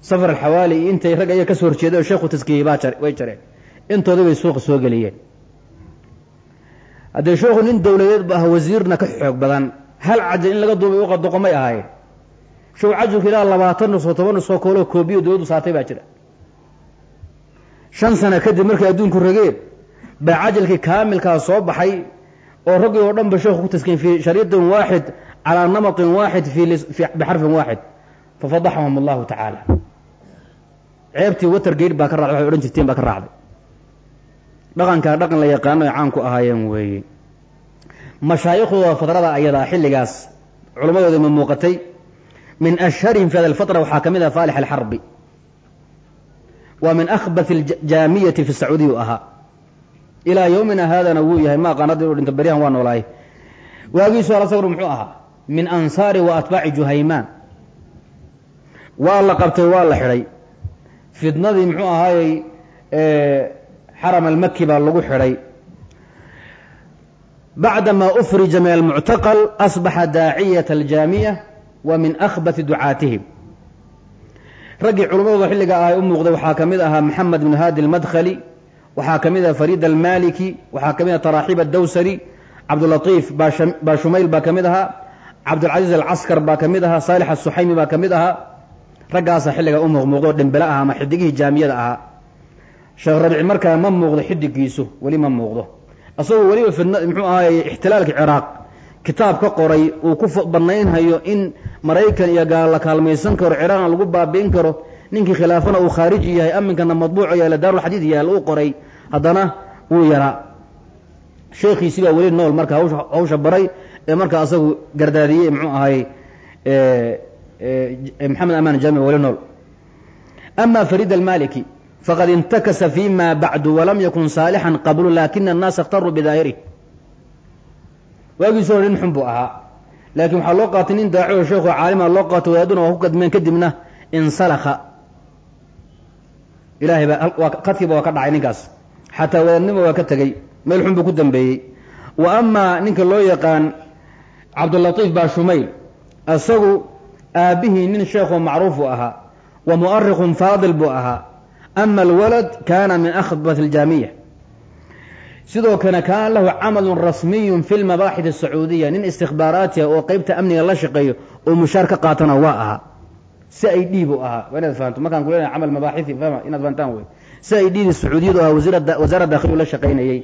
Safar alxawaali iyo intay rag ayaga ka soo horjeeday oo sheekhu taskiyey baa way jareen. Intoodii bay suuqa soo geliyeen. Haddee sheekhu nin dowladeed ba ah wasiirna ka xoog badan. Hal cajal in laga duubay u qadoqo may ahaayeen cajalku ilaa labaatan nusoo toban nusoo kooloo koobiyo dowladdu saatay baa jira shan sano kadib markay adduunku rageen baa cajalkii kaamilkaa soo baxay oo raggii oo dhan ba sheekhu ku taskiyen fii shariidin waaxid calaa namatin waaxid bixarfin waaxid fafadaxahum allahu tacaala ceebtii watergate baa ka racday waxay odhan jirteen baa ka raacday dhaqankaa dhaqan la yaqaano ay caan ku ahaayeen weeye mashaayikhooda fadrada ayadaa xilligaas culammadooda ma muuqatay min ashharihim fi hada alfatra waxaa ka mid ah faalix alxarbi waa min akhbath aljaamiyati fi sacuudiya u ahaa ilaa yowmina haadana wuu yahay ma aqaan hadda inu dhinta beryahan waa noolaay waagiisu asaguna muxuu ahaa min ansaari wa atbaaci juhaymaan waa la qabtay waa la xidhay fitnadii muxuu ahaayey xaram almaki baa lagu xidhay bacdamaa ufrija min almuctaqal asbaxa daaciyata aljaamiya wa min akhbati ducaatihim. Raggii culammadooda xilliga ahay u muuqday waxaa ka mid ahaa maxamed bn haadi almadkhali waxaa ka mid ah fariid almaliki waxaa ka mid ah taraaxiib addawsari cabdulatiif baa shumayl baa ka mid ahaa cabdulcasiiz alcaskar baa ka mid ahaa saalix asuxaymi baa ka mid ahaa. Raggaasa xilliga u muuqmuuqdo dhembele ah ama xidigihii jaamiyada ahaa. Sheekh rabici markaa ma muuqdo xidigiisu weli ma muuqdo. Asagoo weliba fidna muxuu ahaay ixtilaalka ciraaq kitaab ka qoray uu ku banaynhayo in maraykan iyo gaal la kaalmaysan karo ciraaqna lagu baabi'in karo ninkii khilaafana uu khaariji yahay aminkana madbuuco yaalla daarulxadiid yaalla uu qoray haddana wuu yaraa sheekhiisi baa weli nool marka hawsha hawsha baray ee marka asagu gardaadiyey muxuu ahay maxamed amaan jaamic weli nool. Ama fariid almaliki faqad intakasa fima bacdu walam yakun saalixan qablu lakina annaasa اkhtaruu bidaahirih waagiisu hore nin xun buu ahaa. Laakiin waxaa loo qaatay nin daacioo sheekho caalima loo qaatay wadaaduna waa ku kadmeen kadibna insalaka ilahay baa kadkiiba waa ka dhacay ninkaas. Xataa wadaadnimo waa ka tegey meel xun buu ku dambeeyey. Wa amaa ninka loo yaqaan cabdulatiif baa shumayl. Isagu aabbihii nin sheekoo macruufu ahaa. Wa mu'arikhun faadil buu ahaa. Ama alwalad kaana min akhbat aljaamiya sidoo kale kaana lahu camalun rasmiyun fi lmabaaxid asacuudiya nin istikhbaaraatiya oo qeybta amniga la shaqeeyo oo mushaar ka qaatana waa ahaa si ay dhiib u ahaa waa inaad fahanto. Markaan ku leenahay camal mabaaxii fahma inaad fahantaan wey si ay dhiidi sacuudiyadu ahaa wasaara dakhili la shaqaynayey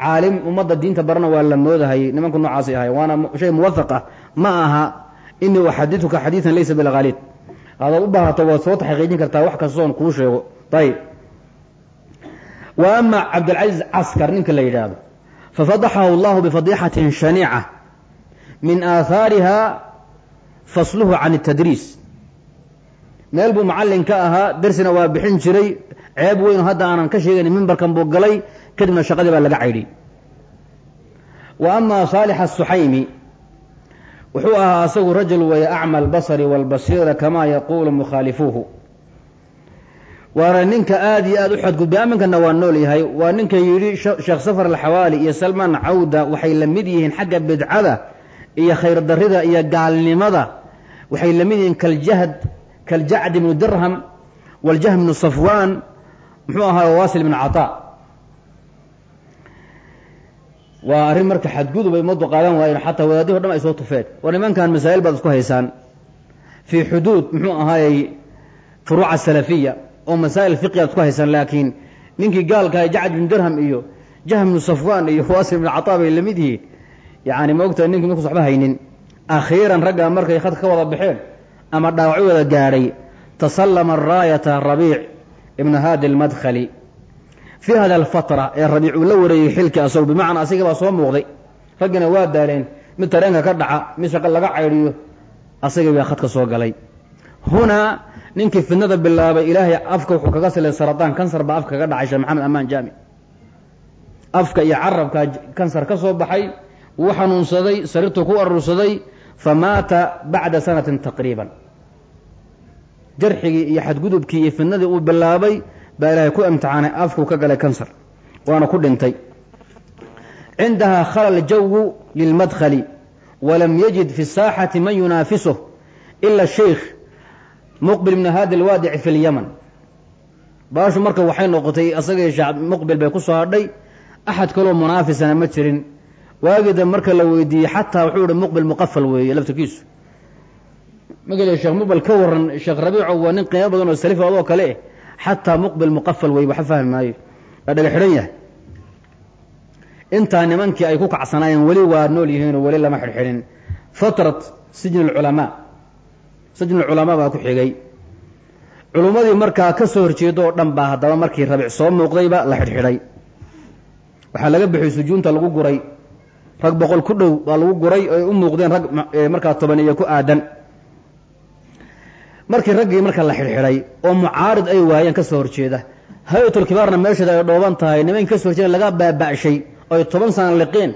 caalim ummadda diinta barana waa la moodahayay nimanku noocaasay ahay waana shay muwafaq ah ma aha inii uxadiduka xadiidan laysa bilkhaliid hadaad u baahato waad soo taxqiijin kartaa wax kastoon kuu sheego. Ayb ama cabdilcaziiz caskar ninka la yidhaahdo. Fafadaxahu allahu bifadixatin shaniica min aahaariha fasluhu can اtadriis meel buu macallin ka ahaa darsina waa bixin jiray ceeb weyn hadda aanan ka sheegayn mimbarkan buu galay kadibna shaqadii baa laga caydhay wa ama saalix asuxaymi wuxuu ahaa asagu rajul weeye acma albasari waalbasiira kamaa yaquulu mukhaalifuuhu waana ninka aada iyo aada u xadgudbay aminkana waa nool yahay. Waa ninka yidhi sheekh safar alxawaali iyo salmaan cawda waxay la mid yihiin xagga bidcada iyo khayr iyo gaalnimada. Waxay la mid yihiin kaljahd kaljacd ibnu dirham waljahm ibnu safwaan muxuu ahaa wasil ibn cataa. Waa arrin marka xadgudub ay ummaddu qaadan waayeen xataa wadaadihi o dhan ay soo tufeen. War nimankan masaa'il baad isku haysaan. Fii xuduud muxuu ahaayey furuuca salafiya oo masaa'il fiqi aad isku haysaan laakiin ninkii gaalkaha jacd ibnu dirham iyo jahm safwaan iyo wasil ibnu cataa bay la mid yihiin yacni maogtahay ninkii markuus waxba haynin markay khadka ka wada baxeen ama dhaawacyo wada gaadhay tasallama raayata rabiic ibnu haadi almadkhali. Fii hada alfatra ee rabiic la wareeyey xilkii asagu bimacnaa asiga baa soo muuqday. Raggina waa daaleen mid tareenka ka dhaca mid shaqo laga caydhiyo asagii baa khadka soo galay. Hunaa ninkii fidnada bilaabay ilaahay afka wuxuu kaga silay sarataan kansar baa afka kaga dhacay sheekh maxamed amaan jaami. Afka iyo carabka kansar ka soo baxay wuu xanuunsaday sariirtuu ku arursaday famaata bacda sanatin taqriiban. Jarxigii iyo xadgudubkii iyo fidnadii uu bilaabay baa ilaahay ku imtixaanay afkuu ka galay kansar waana ku dhintay. Cindaha khala aljawu lilmadkhali walam yajid fi saaxati man yunaafisuh ila sheikh muqbil ibn hadi alwaadici fi lyaman baashu marka waxay noqotay asagii shacb muqbil bay ku soo hadhay axad kaloo munaafisana ma jirin. Waagida marka la weydiiyey xataa wuxuu ihi muqbil muqafal weeye laftirkiisu. Magale sheekh muqbil ka waran sheekh rabiico waa nin qiimo badan oo salifa adoo kale eh xataa muqbil muqafal weeye waxa fahmi maayo. Waa dhaga xidhan yahay. Intaa nimankii ay ku kacsanaayeen weli waa nool yihiinoo weli lama xidhxidhin fatrat sijni alculamaa sijni alculamaa baa ku xigay. Culummadii markaa ka soo horjeedo oo dhan baa haddaba markii rabic soo muuqdayba la xidhxidhay. Waxaa laga bixiyey sujuunta lagu guray. Rag boqol ku dhow baa lagu guray oy u muuqdeen rag markaa toban iyo ku aadan. Markii raggii marka la xidhxidhay oo mucaarid ay waayeen ka soo horjeeda hay'atulkibaarna meesheeda ay dhooban tahay nimankii ka soo horjeeda laga baaba'shay oy toban sana liqeen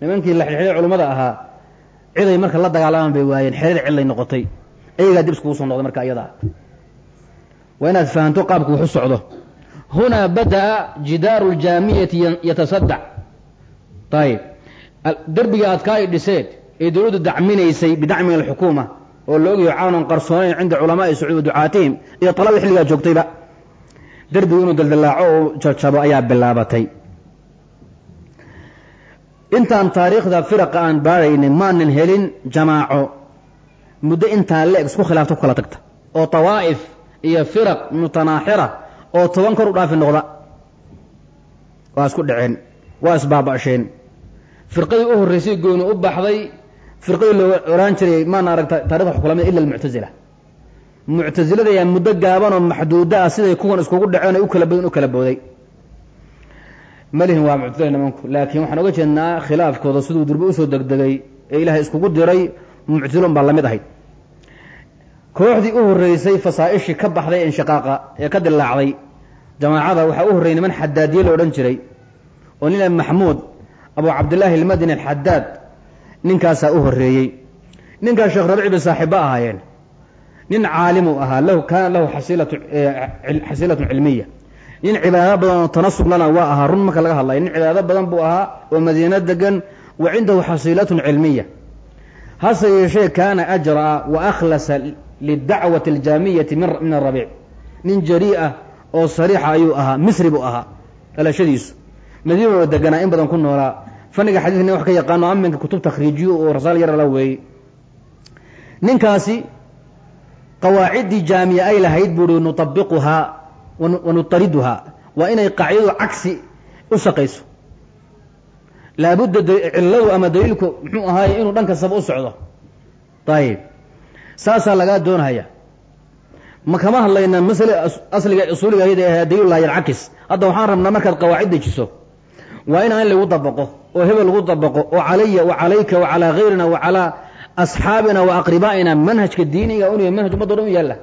nimankii la xidhxidhay culimmada ahaa ciday marka la dagaalamaan bay waayeen xerir cillay noqotay ayagaa dib iskugu soo noqday marka iyadaa waa inaad fahanto qaabku waxu socdo. Hunaa bada'a jidaaru ljaamiyati yatasadac ayib derbiga adkaa ay dhiseen ee dowladdu dacminaysay bidacmi alxukuuma oo la ogayo caanan qarsoonayn cinda culamaai sacuud wa ducaatihim iyo talada xilligaa joogtayba. Derbigu inuu daldallaaco oo jajabo ayaa bilaabatay. Intaan taariikhda firaqa aan baaraynay maanan helin jamaaco muddo intaa le-eg isku khilaafta ku kala tagta. oo tawaa'if iyo firaq mutanaaxira oo toban kor u dhaafi noqda waa isku dhaceen waa isbaaba'sheen. Firqadii u horraysay gooni u baxday firqadii loo oraan jiray maana aragta taarikda xukulamada ila almuctazila muctasilada ayaa muddo gaaban oo maxduuda ah siday kuwan iskugu dhaceen ay u kala badan u kala booday. Malihin waa muctazila nimanku laakiin waxaan oga jeednaa khilaafkooda siduu durbe u soo degdegay ee ilaahay iskugu diray muctasilon baa la mid ahayd kooxdii u horreysay fasaa-ishii ka baxday inshiqaaqa ee ka dilaacday jamaacada waxaa u horreeyay niman xadaadiye la odhan jiray oo nin maxmuud abu cabdillaahi almadini alxadaad ninkaasaa u horreeyey ninkaas sheekh rabici bay saaxiibba ahaayeen. Nin caalimuu ahaa lahu kaana lahu xasiilatun cilmiya. Nin cibaado badan oo tanasub lana waa ahaa run marka laga hadlayo nin cibaado badan buu ahaa oo madiino degan wa cindahu xasiilatun cilmiya. Hase yeeshee kaana ajra'a wa akhlasa lidacwati aljaamiyati min arabiic nin jarii'ah oo sariixa ayuu ahaa misri buu ahaa. Dhalashadiisu. Madiina oo deganaa in badan ku noolaa. Fanniga xadiidka nin wax ka yaqaano aminka kutub takhriijiyo oo rasaal yar la weeyey. Ninkaasi qawaaciddii jaamiya ay lahayd buuhi nutabiquhaa wa nutariduhaa. Waa inay qaacidadu cagsi u shaqayso. Laabudda cilladu ama daliilku muxuu ahaaye inuu dhan kastaba u socdo? Ayib saasaa lagaa doonahaya. Ma kama hadlayna masale asliga usuuliga ayada ahe daliilullahi yalcakis. Hadda waxaan rabnaa markaad qawaacid dejiso waa inaan in lagu dabaqo oo hebel lagu dabaqo oo calaya wa calayka wa calaa hayrina wa calaa asxaabina wa aqribaa'ina manhajka diiniga un manhaj ummaddo dhan u yaalla